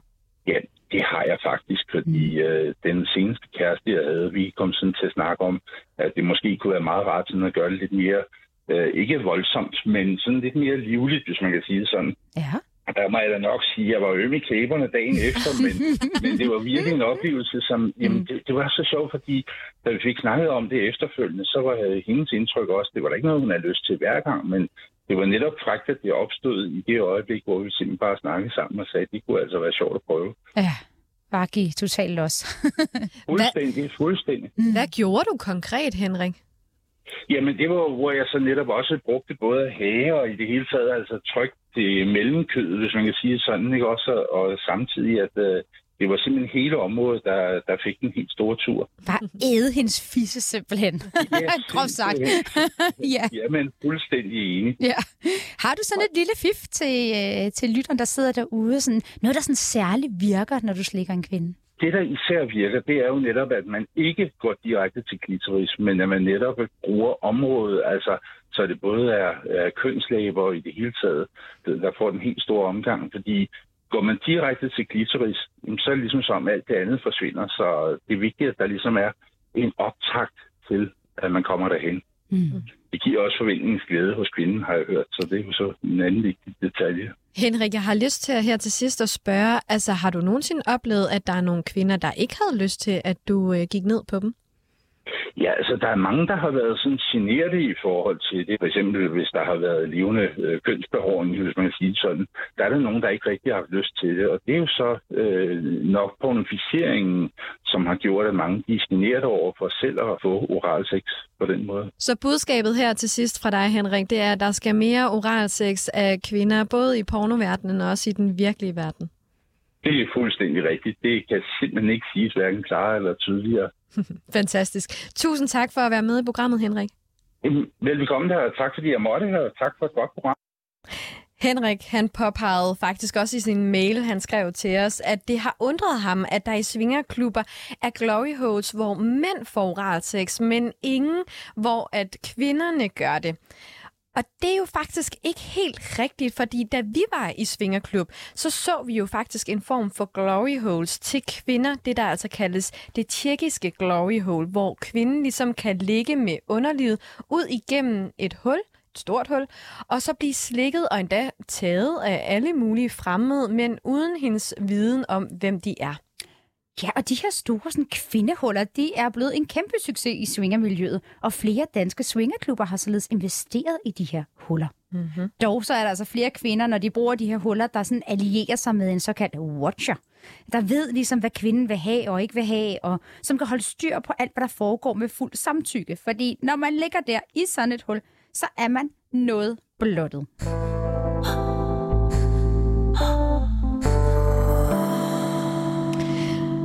Ja, det har jeg faktisk, fordi mm. øh, den seneste kæreste, jeg havde, vi kom sådan til at snakke om, at det måske kunne være meget rart sådan at gøre det lidt mere, øh, ikke voldsomt, men sådan lidt mere livligt, hvis man kan sige det sådan. Ja der må jeg da nok sige, at jeg var øm i kæberne dagen efter, men, men det var virkelig en oplevelse, som, jamen, mm. det, det var så sjovt, fordi da vi fik snakket om det efterfølgende, så var hendes indtryk også, det var da ikke noget, hun havde lyst til hver gang, men det var netop frækt, at det opstod i det øjeblik, hvor vi simpelthen bare snakkede sammen og sagde, at det kunne altså være sjovt at prøve. Ja, bare give totalt los. fuldstændig, fuldstændig. Hvad gjorde du konkret, Henrik? Jamen, det var, hvor jeg så netop også brugte både hage og i det hele taget altså tryk det mellemkødet, hvis man kan sige sådan, ikke også? Og samtidig, at øh, det var simpelthen hele området, der, der fik den helt store tur. Bare æde hendes fisse simpelthen. Ja, Groft sagt. ja. Jamen, fuldstændig enig. Ja. Har du sådan et lille fif til, øh, til lytteren, der sidder derude? Sådan, noget, der sådan særligt virker, når du slikker en kvinde? Det, der især virker, det er jo netop, at man ikke går direkte til klitoris, men at man netop bruger området, altså så det både er, er kønslæber i det hele taget, der får den helt store omgang, fordi går man direkte til klitoris, så er det ligesom som alt det andet forsvinder, så det er vigtigt, at der ligesom er en optakt til, at man kommer derhen. Mm. Det giver også forventningsglæde hos kvinden, har jeg hørt, så det er jo så en anden vigtig detalje. Henrik, jeg har lyst til at her til sidst at spørge, altså har du nogensinde oplevet, at der er nogle kvinder, der ikke havde lyst til, at du øh, gik ned på dem? Ja, altså der er mange, der har været sådan generet i forhold til det. For eksempel hvis der har været levende øh, kønsbehåring, hvis man kan sige sådan. Der er der nogen, der ikke rigtig har haft lyst til det. Og det er jo så øh, nok pornificeringen, som har gjort, at mange de er generet over for selv at få oral sex på den måde. Så budskabet her til sidst fra dig, Henrik, det er, at der skal mere oral sex af kvinder, både i pornoverdenen og også i den virkelige verden. Det er fuldstændig rigtigt. Det kan simpelthen ikke siges hverken klarere eller tydeligere. Fantastisk. Tusind tak for at være med i programmet, Henrik. Velkommen her. Tak fordi jeg måtte her. Tak for et godt program. Henrik, han påpegede faktisk også i sin mail, han skrev til os, at det har undret ham, at der i svingerklubber er glory holes, hvor mænd får sex, men ingen, hvor at kvinderne gør det. Og det er jo faktisk ikke helt rigtigt, fordi da vi var i Svingerklub, så så vi jo faktisk en form for glory holes til kvinder, det der altså kaldes det tjekkiske glory hole, hvor kvinden ligesom kan ligge med underlivet ud igennem et hul, et stort hul, og så blive slikket og endda taget af alle mulige fremmede, men uden hendes viden om, hvem de er. Ja, og de her store sådan, kvindehuller, de er blevet en kæmpe succes i swingermiljøet, og flere danske swingerklubber har således investeret i de her huller. Mm-hmm. Dog så er der altså flere kvinder, når de bruger de her huller, der sådan allierer sig med en såkaldt watcher, der ved ligesom, hvad kvinden vil have og ikke vil have, og som kan holde styr på alt, hvad der foregår med fuld samtykke. Fordi når man ligger der i sådan et hul, så er man noget blottet.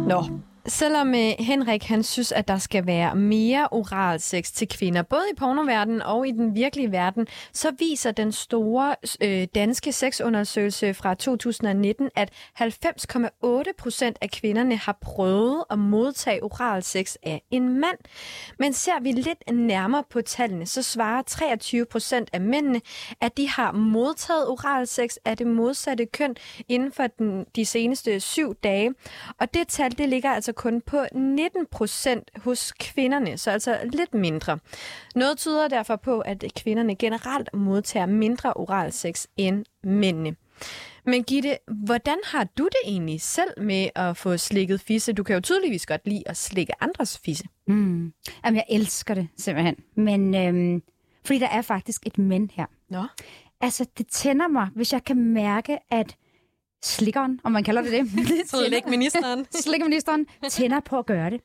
Nå, Selvom øh, Henrik han synes, at der skal være mere oral sex til kvinder, både i pornoverdenen og i den virkelige verden, så viser den store øh, danske sexundersøgelse fra 2019, at 90,8 procent af kvinderne har prøvet at modtage oral sex af en mand. Men ser vi lidt nærmere på tallene, så svarer 23 procent af mændene, at de har modtaget oral sex af det modsatte køn inden for den, de seneste syv dage. Og det tal, det ligger altså kun på 19 procent hos kvinderne, så altså lidt mindre. Noget tyder derfor på, at kvinderne generelt modtager mindre oral sex end mændene. Men Gitte, hvordan har du det egentlig selv med at få slikket fisse? Du kan jo tydeligvis godt lide at slikke andres fisse. Mm. Jamen, jeg elsker det simpelthen. Men øhm, fordi der er faktisk et men her. Nå. Altså, det tænder mig, hvis jeg kan mærke, at slikkeren, om man kalder det det. Slikministeren. Slikministeren tænder på at gøre det.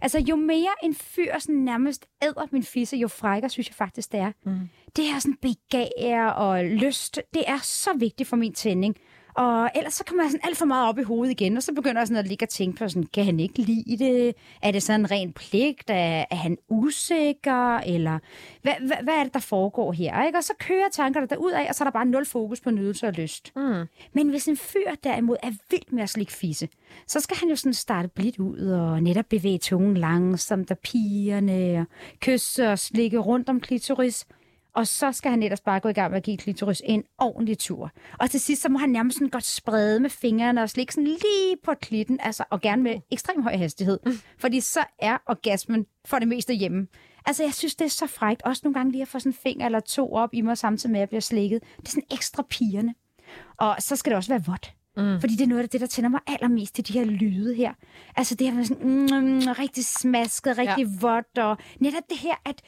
Altså, jo mere en fyr sådan nærmest æder min fisse, jo frækker synes jeg faktisk, det er. Mm. Det her sådan begær og lyst, det er så vigtigt for min tænding. Og ellers så kommer jeg sådan alt for meget op i hovedet igen, og så begynder jeg sådan at ligge og tænke på, sådan, kan han ikke lide det? Er det sådan en ren pligt? Er, er han usikker? Eller hvad, hvad, hvad er det, der foregår her? Ikke? Og så kører tankerne der ud af, og så er der bare nul fokus på nydelse og lyst. Mm. Men hvis en fyr derimod er vild med at slikke fisse, så skal han jo sådan starte blidt ud og netop bevæge tungen langsomt og pigerne, og kysse og slikke rundt om klitoris. Og så skal han ellers bare gå i gang med at give klitoris en ordentlig tur. Og til sidst, så må han nærmest sådan godt sprede med fingrene og slikke sådan lige på klitten, altså, og gerne med ekstrem høj hastighed. Mm. Fordi så er orgasmen for det meste hjemme. Altså, jeg synes, det er så frægt. Også nogle gange lige at få sådan en finger eller to op i mig, samtidig med at jeg bliver slikket. Det er sådan ekstra pigerne. Og så skal det også være vådt. Mm. Fordi det er noget af det, der tænder mig allermest til de her lyde her. Altså det her med sådan mm, mm, rigtig smasket, rigtig ja. vådt, og netop det her, at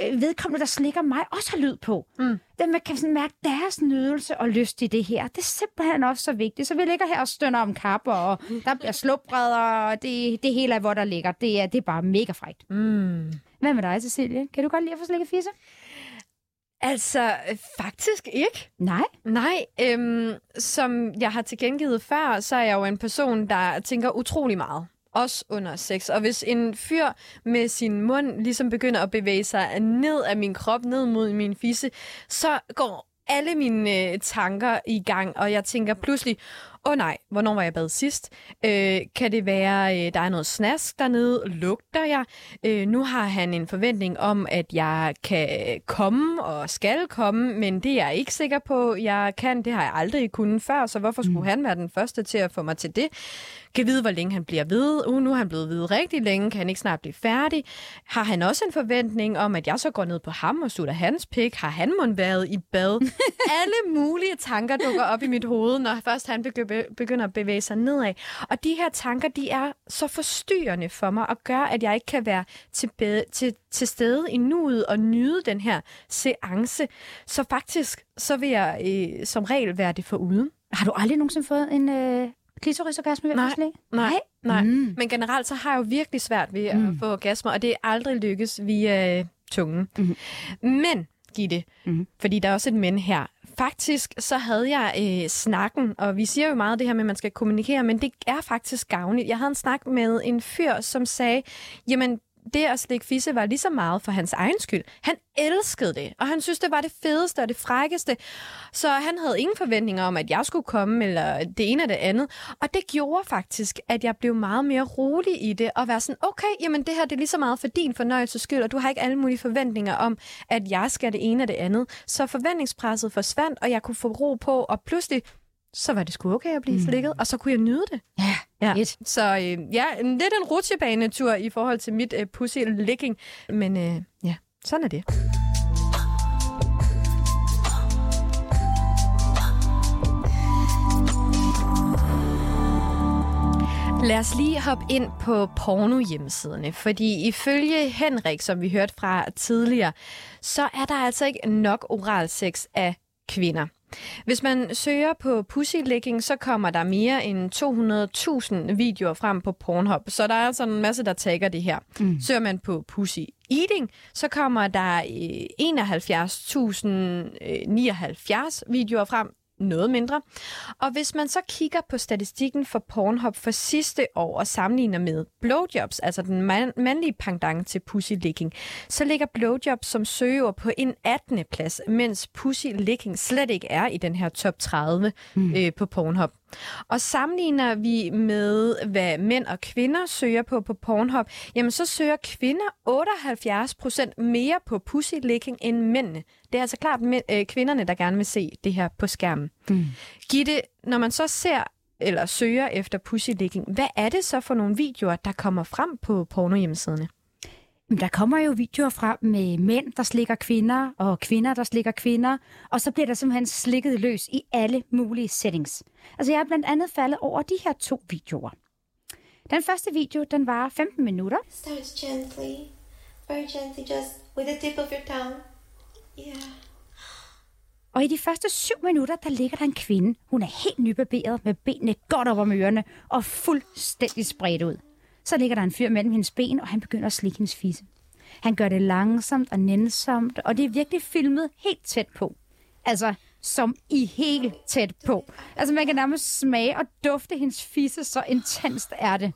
vedkommende, der slikker mig, også har lyd på. Mm. Den man kan sådan mærke deres nydelse og lyst i det her. Det er simpelthen også så vigtigt. Så vi ligger her og stønner om kapper, og der bliver slupbredder, og det, det hele er, hvor der ligger. Det er, det er bare mega frægt. Mm. Hvad med dig, Cecilie? Kan du godt lide at få slikket fisse? Altså, faktisk ikke. Nej? Nej, øhm, som jeg har tilkendegivet før, så er jeg jo en person, der tænker utrolig meget også under sex. Og hvis en fyr med sin mund ligesom begynder at bevæge sig ned af min krop, ned mod min fisse, så går alle mine øh, tanker i gang, og jeg tænker pludselig, åh oh, nej, hvornår var jeg bad sidst? Øh, kan det være, øh, der er noget snask dernede? Lugter jeg? Øh, nu har han en forventning om, at jeg kan komme og skal komme, men det er jeg ikke sikker på, jeg kan. Det har jeg aldrig kunnet før, så hvorfor skulle mm. han være den første til at få mig til det? Kan vide, hvor længe han bliver ved. Uh, nu er han blevet ved rigtig længe. Kan han ikke snart blive færdig? Har han også en forventning om, at jeg så går ned på ham og sutter hans pik? Har han måtte været i bad? Alle mulige tanker dukker op i mit hoved, når først han begynder at bevæge sig nedad. Og de her tanker, de er så forstyrrende for mig og gør, at jeg ikke kan være til, til, til stede i nuet og nyde den her seance. Så faktisk, så vil jeg øh, som regel være det for uden. Har du aldrig nogensinde fået en øh, klitorisorgasme ved nej, nej, nej, nej. Mm. Men generelt så har jeg jo virkelig svært ved mm. at få orgasmer, og det er aldrig lykkes via øh, tungen. Mm. Men, Gitte, mm. fordi der er også et men her. Faktisk så havde jeg øh, snakken, og vi siger jo meget det her med, at man skal kommunikere, men det er faktisk gavnligt. Jeg havde en snak med en fyr, som sagde, jamen det at slikke fisse var lige så meget for hans egen skyld. Han elskede det, og han synes, det var det fedeste og det frækkeste. Så han havde ingen forventninger om, at jeg skulle komme, eller det ene eller det andet. Og det gjorde faktisk, at jeg blev meget mere rolig i det, og var sådan, okay, jamen det her det er lige så meget for din fornøjelses skyld, og du har ikke alle mulige forventninger om, at jeg skal det ene eller det andet. Så forventningspresset forsvandt, og jeg kunne få ro på, og pludselig så var det sgu okay at blive mm. slikket, og så kunne jeg nyde det. Ja, ja. Så øh, ja, en, lidt en rutsjebanetur i forhold til mit øh, pussy licking, men øh, ja, sådan er det. Lad os lige hoppe ind på porno-hjemmesiderne, fordi ifølge Henrik, som vi hørte fra tidligere, så er der altså ikke nok oral sex af kvinder. Hvis man søger på pussylicking, så kommer der mere end 200.000 videoer frem på Pornhub. Så der er altså en masse, der tager det her. Mm. Søger man på pussy eating, så kommer der 71.079 øh, videoer frem noget mindre. Og hvis man så kigger på statistikken for Pornhub for sidste år og sammenligner med blowjobs, altså den man- mandlige pendant til pussy licking, så ligger blowjobs som søger på en 18. plads, mens pussy licking slet ikke er i den her top 30 mm. øh, på Pornhub. Og sammenligner vi med, hvad mænd og kvinder søger på på Pornhub, jamen så søger kvinder 78% mere på pussy licking end mændene. Det er altså klart mænd, øh, kvinderne, der gerne vil se det her på skærmen. Mm. Gitte, når man så ser eller søger efter pussy licking, hvad er det så for nogle videoer, der kommer frem på pornohjemmesiderne? Der kommer jo videoer frem med mænd, der slikker kvinder, og kvinder, der slikker kvinder, og så bliver der simpelthen slikket løs i alle mulige settings. Altså jeg er blandt andet faldet over de her to videoer. Den første video, den var 15 minutter. Starts gently, very gently, just with the tip of your tongue. Yeah. Og i de første syv minutter, der ligger der en kvinde. Hun er helt nybarberet med benene godt op om ørerne og fuldstændig spredt ud. Så ligger der en fyr mellem hendes ben, og han begynder at slikke hendes fisse. Han gør det langsomt og nænsomt, og det er virkelig filmet helt tæt på. Altså, som i helt tæt på. Altså, man kan nærmest smage og dufte hendes fisse, så intenst er det.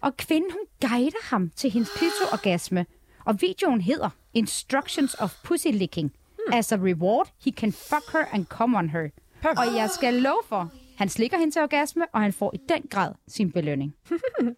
Og kvinden, hun guider ham til hendes orgasme. Og videoen hedder Instructions of Pussy Licking. Hmm. As a reward, he can fuck her and come on her. Perfect. Og jeg skal love for, han slikker hende til orgasme, og han får i den grad sin belønning.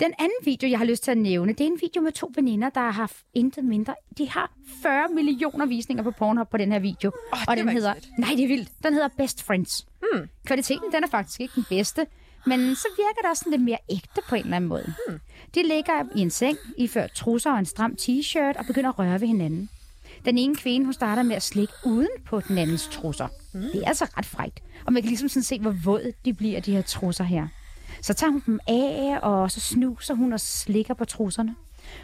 Den anden video, jeg har lyst til at nævne, det er en video med to veninder, der har haft intet mindre. De har 40 millioner visninger på Pornhub på den her video. Oh, og den hedder... Nej, det er vildt. Den hedder Best Friends. Hmm. Kvaliteten, den er faktisk ikke den bedste. Men så virker det også lidt mere ægte på en eller anden måde. Hmm. De ligger i en seng, iført trusser og en stram t-shirt og begynder at røre ved hinanden. Den ene kvinde, hun starter med at slikke uden på den andens trusser. Mm. Det er altså ret frægt. Og man kan ligesom sådan se, hvor våde de bliver, de her trusser her. Så tager hun dem af, og så snuser hun og slikker på trusserne.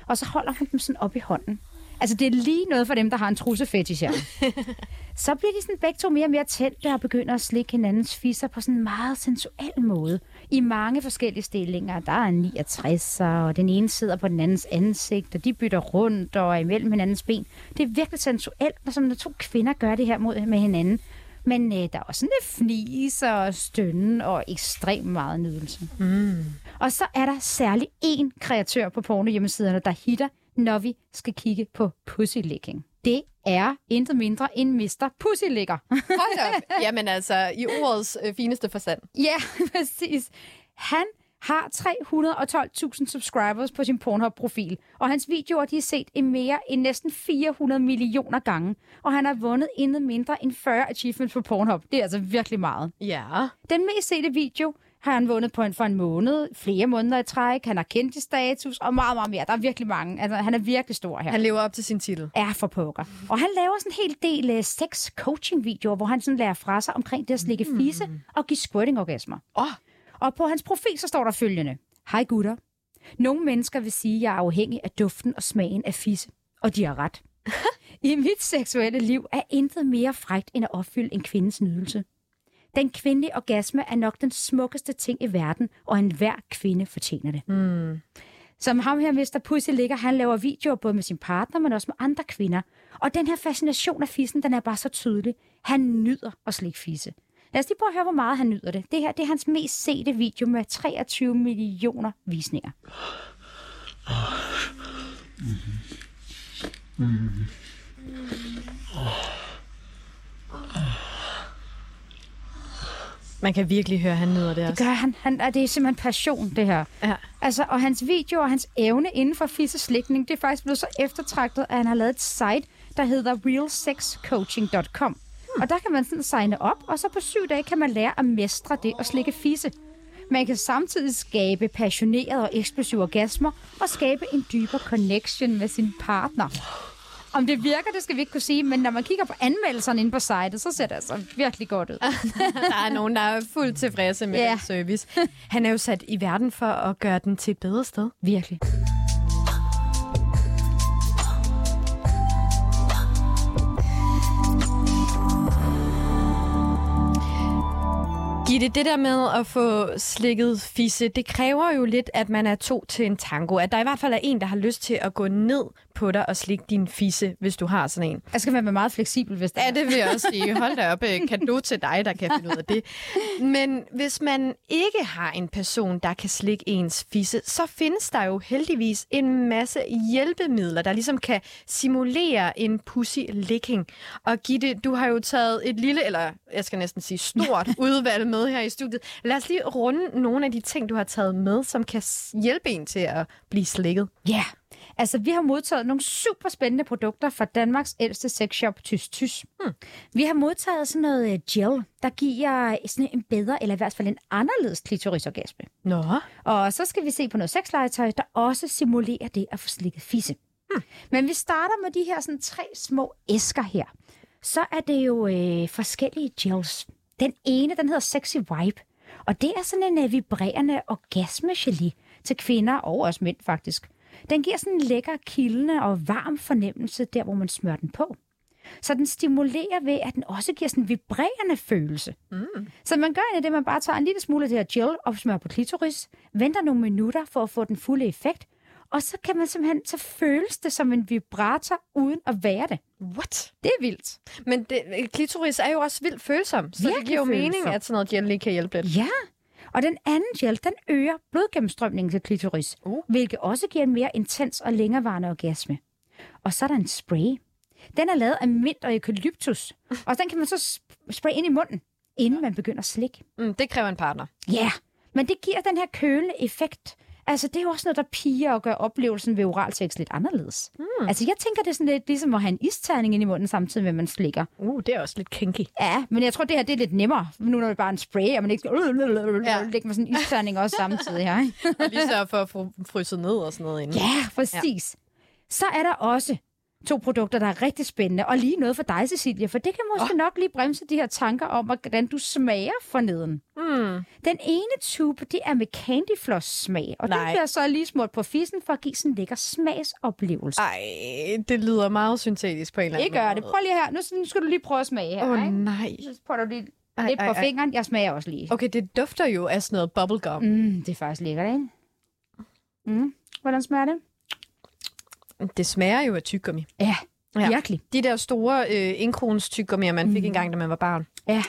Og så holder hun dem sådan op i hånden. Altså, det er lige noget for dem, der har en trussefetish her. så bliver de sådan begge to mere og mere tændte og begynder at slikke hinandens fisser på sådan en meget sensuel måde. I mange forskellige stillinger. Der er en 69, og den ene sidder på den andens ansigt, og de bytter rundt og er imellem hinandens ben. Det er virkelig sensuelt, når, når to kvinder gør det her mod med hinanden. Men øh, der er også sådan lidt fnis og stønne og ekstremt meget nydelse. Mm. Og så er der særlig én kreatør på porno-hjemmesiderne, der hitter, når vi skal kigge på pussylicking. Det er intet mindre end Mr. Pussylicker. Hold op. Jamen altså, i ordets øh, fineste forstand. Ja, præcis. Han har 312.000 subscribers på sin Pornhub-profil, og hans videoer de er set i mere end næsten 400 millioner gange, og han har vundet intet mindre end 40 achievements på Pornhub. Det er altså virkelig meget. Ja. Den mest sete video har han vundet på en, for en måned, flere måneder i træk. Han har kendt i status og meget, meget mere. Der er virkelig mange. Altså, han er virkelig stor her. Han lever op til sin titel. er for poker. Og han laver sådan en hel del uh, sex coaching videoer, hvor han sådan lærer fra sig omkring det at slikke fisse og give squirting orgasmer. Åh. Og på hans profil så står der følgende. Hej gutter. Nogle mennesker vil sige, at jeg er afhængig af duften og smagen af fisse. Og de har ret. I mit seksuelle liv er intet mere frægt end at opfylde en kvindes nydelse. Den kvindelige orgasme er nok den smukkeste ting i verden, og enhver kvinde fortjener det. Mm. Som ham her, Mr. Pussy ligger, han laver videoer både med sin partner, men også med andre kvinder. Og den her fascination af fissen, den er bare så tydelig. Han nyder at slikke fisse. Lad os lige prøve at høre, hvor meget han nyder det. Det her det er hans mest sete video med 23 millioner visninger. Man kan virkelig høre, at han nyder det også. Gør han, han er det er simpelthen passion, det her. Ja. Altså, og hans video og hans evne inden for fisseslikning, det er faktisk blevet så eftertragtet, at han har lavet et site, der hedder realsexcoaching.com. Og der kan man sådan signe op, og så på syv dage kan man lære at mestre det og slikke fisse. Man kan samtidig skabe passionerede og eksplosive orgasmer og skabe en dybere connection med sin partner. Om det virker, det skal vi ikke kunne sige, men når man kigger på anmeldelserne inde på sitet, så ser det altså virkelig godt ud. Der er nogen, der er fuldt tilfredse med Ja. den service. Han er jo sat i verden for at gøre den til et bedre sted. Virkelig. Gitte, det der med at få slikket fisse, det kræver jo lidt, at man er to til en tango. At der i hvert fald er en, der har lyst til at gå ned på dig og slikke din fisse, hvis du har sådan en. Jeg skal være meget fleksibel, hvis det Ja, det vil jeg også sige. Hold da op, øh, kado til dig, der kan finde ud af det. Men hvis man ikke har en person, der kan slikke ens fisse, så findes der jo heldigvis en masse hjælpemidler, der ligesom kan simulere en pussy licking. Og Gitte, du har jo taget et lille, eller jeg skal næsten sige stort udvalg med her i studiet. Lad os lige runde nogle af de ting, du har taget med, som kan hjælpe en til at blive slikket. Ja, yeah. altså vi har modtaget nogle super spændende produkter fra Danmarks ældste sexshop, Tys Tys. Hmm. Vi har modtaget sådan noget øh, gel, der giver sådan en bedre, eller i hvert fald en anderledes klitorisorgasme. Nå. Og så skal vi se på noget sexlegetøj, der også simulerer det at få slikket fisse. Hmm. Men vi starter med de her sådan tre små æsker her. Så er det jo øh, forskellige gels. Den ene, den hedder Sexy Vibe. Og det er sådan en øh, vibrerende orgasmegelé til kvinder og også mænd faktisk. Den giver sådan en lækker, kildende og varm fornemmelse der, hvor man smører den på. Så den stimulerer ved, at den også giver sådan en vibrerende følelse. Mm. Så man gør egentlig det, man bare tager en lille smule af det her gel og smører på klitoris, venter nogle minutter for at få den fulde effekt, og så kan man simpelthen, så føles det som en vibrator, uden at være det. What? Det er vildt. Men det, klitoris er jo også vildt følsom, så det Virkelig giver jo mening, følsom. at sådan noget gel lige kan hjælpe lidt. Ja, og den anden gel, den øger blodgennemstrømningen til klitoris, Uh. hvilket også giver en mere intens og længerevarende orgasme. Og så er der en spray. Den er lavet af mint og eukalyptus, og den kan man så sp- spraye ind i munden, inden man begynder at slikke. Mm, det kræver en partner. Ja, yeah. men det giver den her kølende effekt. Altså, det er jo også noget, der piger og gør oplevelsen ved oralsex lidt anderledes. Mm. Altså, jeg tænker, det er sådan lidt ligesom at have en isterning ind i munden, samtidig med, at man slikker. Uh, det er også lidt kinky. Ja, men jeg tror, det her det er lidt nemmere, nu når det bare en spray, og man ikke skal Ja. lægge med sådan en isterning også samtidig her. Og lige sørge for at få fryset ned og sådan noget inden. Ja, præcis. Ja. Så er der også to produkter, der er rigtig spændende, og lige noget for dig, Cecilia, for det kan måske oh. nok lige bremse de her tanker om, hvordan du smager for neden. Mm. Den ene tube, det er med candyfloss smag, og Nej. den bliver så lige smurt på fissen for at give sådan en lækker smagsoplevelse. Ej, det lyder meget syntetisk på en eller anden Det gør måde. det. Prøv lige her. Nu, nu skal du lige prøve at smage her. Åh, oh, ikke? nej. Så prøver du lige Ej, lidt ej, på ej. fingeren. Jeg smager også lige. Okay, det dufter jo af sådan noget bubblegum. Mm, det er faktisk lækkert, ikke? Mm. Hvordan smager det? Det smager jo af tyggegummi. Ja, Ja. ja. virkelig. De der store øh, indkrones tyggegummier, man fik engang, da man var barn. Ja.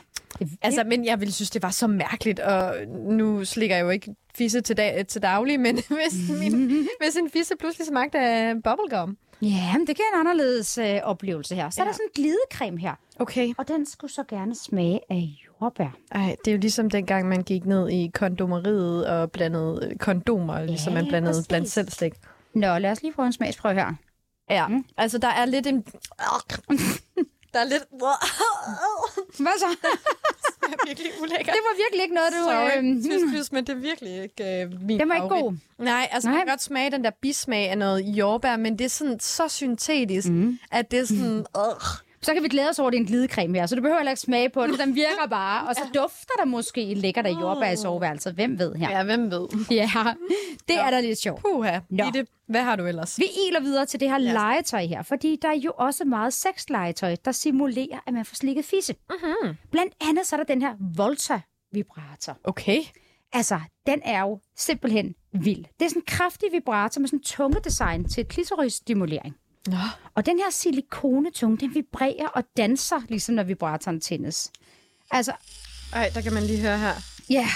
Altså, men jeg ville synes, det var så mærkeligt, og nu slikker jeg jo ikke fisse til, dag, til daglig, men hvis, min, hvis en fisse pludselig smagte af bubblegum. Ja, men det giver en anderledes øh, oplevelse her. Så ja. er Ja. der sådan en glidecreme her, Okay. og den skulle så gerne smage af jordbær. Ej, det er jo ligesom dengang, man gik ned i kondomeriet og blandede øh, kondomer, ligesom man blandede præcis. blandt selv slik. Nå, lad os lige prøve en smagsprøve her. Ja, mm. altså der er lidt en... Der er lidt... Hvad så? virkelig ulækkert. Det var virkelig ikke noget, du... Sorry, øhm, tys, tys, men det er virkelig ikke øh, min Den var ikke god. Nej, altså Nej. man kan godt smage den der bismag af noget jordbær, men det er sådan så syntetisk, mm. at det er sådan... Øh. Så kan vi glæde os over, at det er en glidecreme her, så du behøver heller ikke smage på den. Den virker bare, og så dufter der måske lækkert af jordbær i soveværelset. Hvem ved her? Ja, hvem ved? Ja, det er da lidt sjovt. Puha. Nå. Hvad har du ellers? Vi iler videre til det her legetøj her, fordi der er jo også meget sexlegetøj, der simulerer, at man får slikket fisse. Mm-hmm. Blandt andet så er der den her Volta-vibrator. Okay. Altså, den er jo simpelthen vild. Det er sådan en kraftig vibrator med sådan en tungedesign til klitorisstimulering. Nå. Og den her silikonetunge, den vibrerer og danser, ligesom når vibratoren tændes. Altså, Ej, der kan man lige høre her. ja,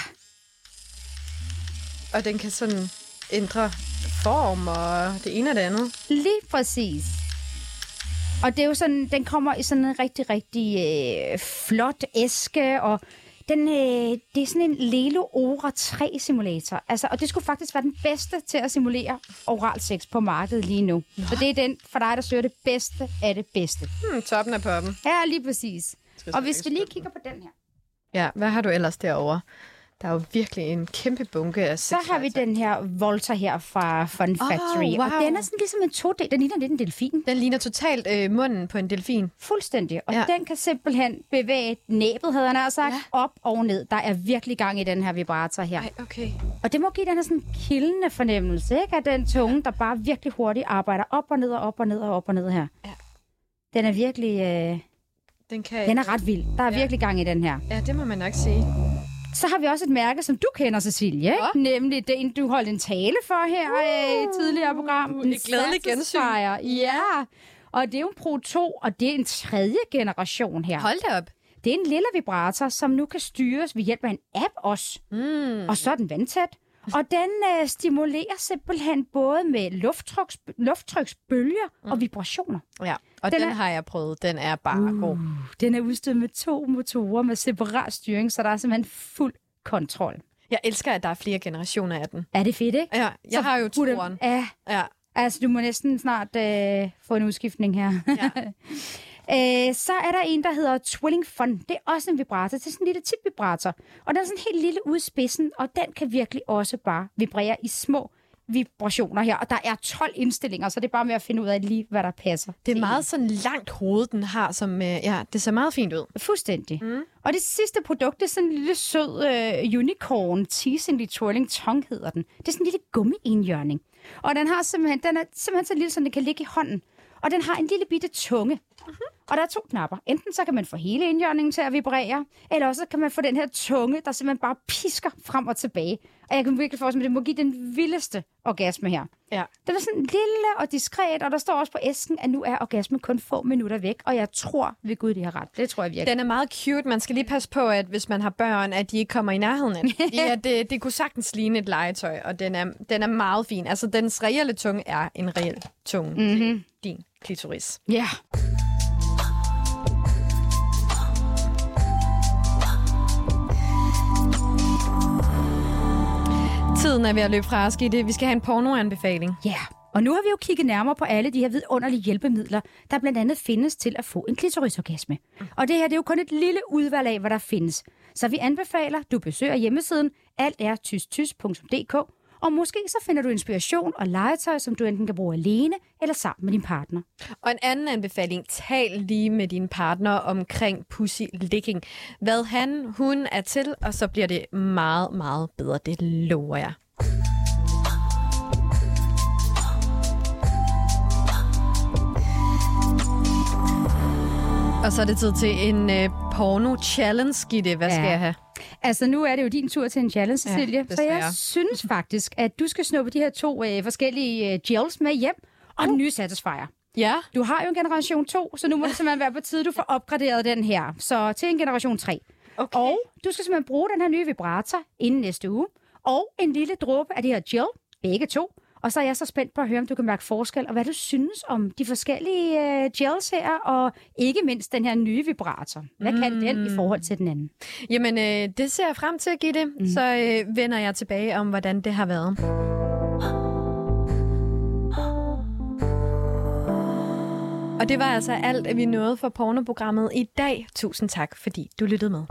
Og den kan sådan ændre form og det ene og det andet. lige præcis. Og det er jo sådan, den kommer i sådan en rigtig, rigtig øh, flot æske, og den, øh, det er sådan en Lelo Ora 3 simulator. Altså, og det skulle faktisk være den bedste til at simulere oral sex på markedet lige nu. Så det er den for dig, der søger det bedste af det bedste. Hmm, toppen af poppen. Ja, lige præcis. Og hvis vi lige kigger på den her, Ja, hvad har du ellers derovre? Der er jo virkelig en kæmpe bunke af så har vi den her Volta her fra Fun Factory. wow. Og den er sådan ligesom en to-del. Den ligner lidt en delfin. Den ligner totalt øh, munden på en delfin. Fuldstændig. Og Ja. den kan simpelthen bevæge næbet, havde han sagt, Ja. op og ned. Der er virkelig gang i den her vibrator her. Ej, okay. Og det må give den her sådan kildende fornemmelse, ikke? Af den tunge, der bare virkelig hurtigt arbejder op og ned og op og ned og op og ned her. Ja. Den er virkelig... Øh, Den kan... den er ret vild. Der er ja. virkelig gang i den her. Ja, det må man nok sige. Så har vi også et mærke, som du kender, Cecilie. Ikke? Ja. Nemlig den, du holdt en tale for her uh, i et tidligere program. Den et glædeligt gensyn. Satisfyer. Ja. Og det er jo en Pro 2, og det er en tredje generation her. Hold da op. Det er en lille vibrator, som nu kan styres ved hjælp af en app også. Mm. Og så er den vandtæt. Og den øh, stimulerer simpelthen både med lufttryks, lufttryksbølger mm. og vibrationer. Ja, og den, Den er- har jeg prøvet. Den er bare uh. god. Den er udstyret med to motorer med separat styring, så der er simpelthen fuld kontrol. Jeg elsker, at der er flere generationer af den. Er det fedt, ikke? Ja, jeg Så har jo toeren. Ja, Ja. altså du må næsten snart øh, få en udskiftning her. Ja. Øh, så er der en, der hedder Twilling Fun. Det er også en vibrator. Det er sådan en lille tip-vibrator. Og den er sådan helt lille ude i spidsen, og den kan virkelig også bare vibrere i små vibrationer her. Og der er 12 indstillinger, så det er bare med at finde ud af lige, hvad der passer. Det er meget sådan langt hoved, den har, som øh, ja, det ser meget fint ud. en. Fuldstændig. Mm. Og det sidste produkt, det er sådan en lille sød øh, unicorn teasingly twirling tongue, hedder den. Det er sådan en lille gummi-enhjørning. Og den, har simpelthen, den er simpelthen så lille, så den kan ligge i hånden. Og den har en lille bitte tunge. Mm-hmm. Og der er to knapper. Enten så kan man få hele indjørningen til at vibrere, eller også kan man få den her tunge, der simpelthen bare pisker frem og tilbage. Og jeg kan virkelig forestille mig, at det må give den vildeste orgasme her. Ja. Den er sådan lille og diskret, og der står også på æsken, at nu er orgasmen kun få minutter væk. Og jeg tror ved Gud, de har ret. Det tror jeg virkelig. Den er meget cute. Man skal lige passe på, at hvis man har børn, at de ikke kommer i nærheden af den. Fordi at det, det kunne sagtens ligne et legetøj, og den er, den er meget fin. Altså, dens reelle tunge er en reel tunge mm-hmm. Klitoris. Ja. Tiden er ved at løbe fra os, Gitte. Vi skal have en pornoanbefaling. Ja, og nu har vi jo kigget nærmere på alle de her vidunderlige hjælpemidler, der blandt andet findes til at få en klitorisorgasme. Og det her det er jo kun et lille udvalg af, hvad der findes. Så vi anbefaler, du besøger hjemmesiden altertystys.dk, og måske så finder du inspiration og legetøj, som du enten kan bruge alene eller sammen med din partner. Og en anden anbefaling, tal lige med din partner omkring pussy licking. Hvad han, hun er til, og så bliver det meget, meget bedre. Det lover jeg. Og så er det tid til en øh, porno-challenge, Gitte. Hvad skal Ja. jeg have? Altså, nu er det jo din tur til en challenge, Cecilie. så desværre. jeg synes faktisk, at du skal snuppe de her to øh, forskellige øh, gels med hjem, og den nye Satisfyer. Ja. Du har jo en generation 2, så nu må det simpelthen være på tide, du får opgraderet den her. Så til en generation 3. Okay. Og du skal simpelthen bruge den her nye vibrator inden næste uge. Og en lille dråbe af det her gel, begge to. Og så er jeg så spændt på at høre, om du kan mærke forskel, og hvad du synes om de forskellige øh, gels her, og ikke mindst den her nye vibrator. Hvad mm. kan den i forhold til den anden? Jamen, øh, det ser jeg frem til, Gitte. Mm. Så øh, vender jeg tilbage om, hvordan det har været. Og det var altså alt, at vi nåede for pornoprogrammet i dag. Tusind tak, fordi du lyttede med.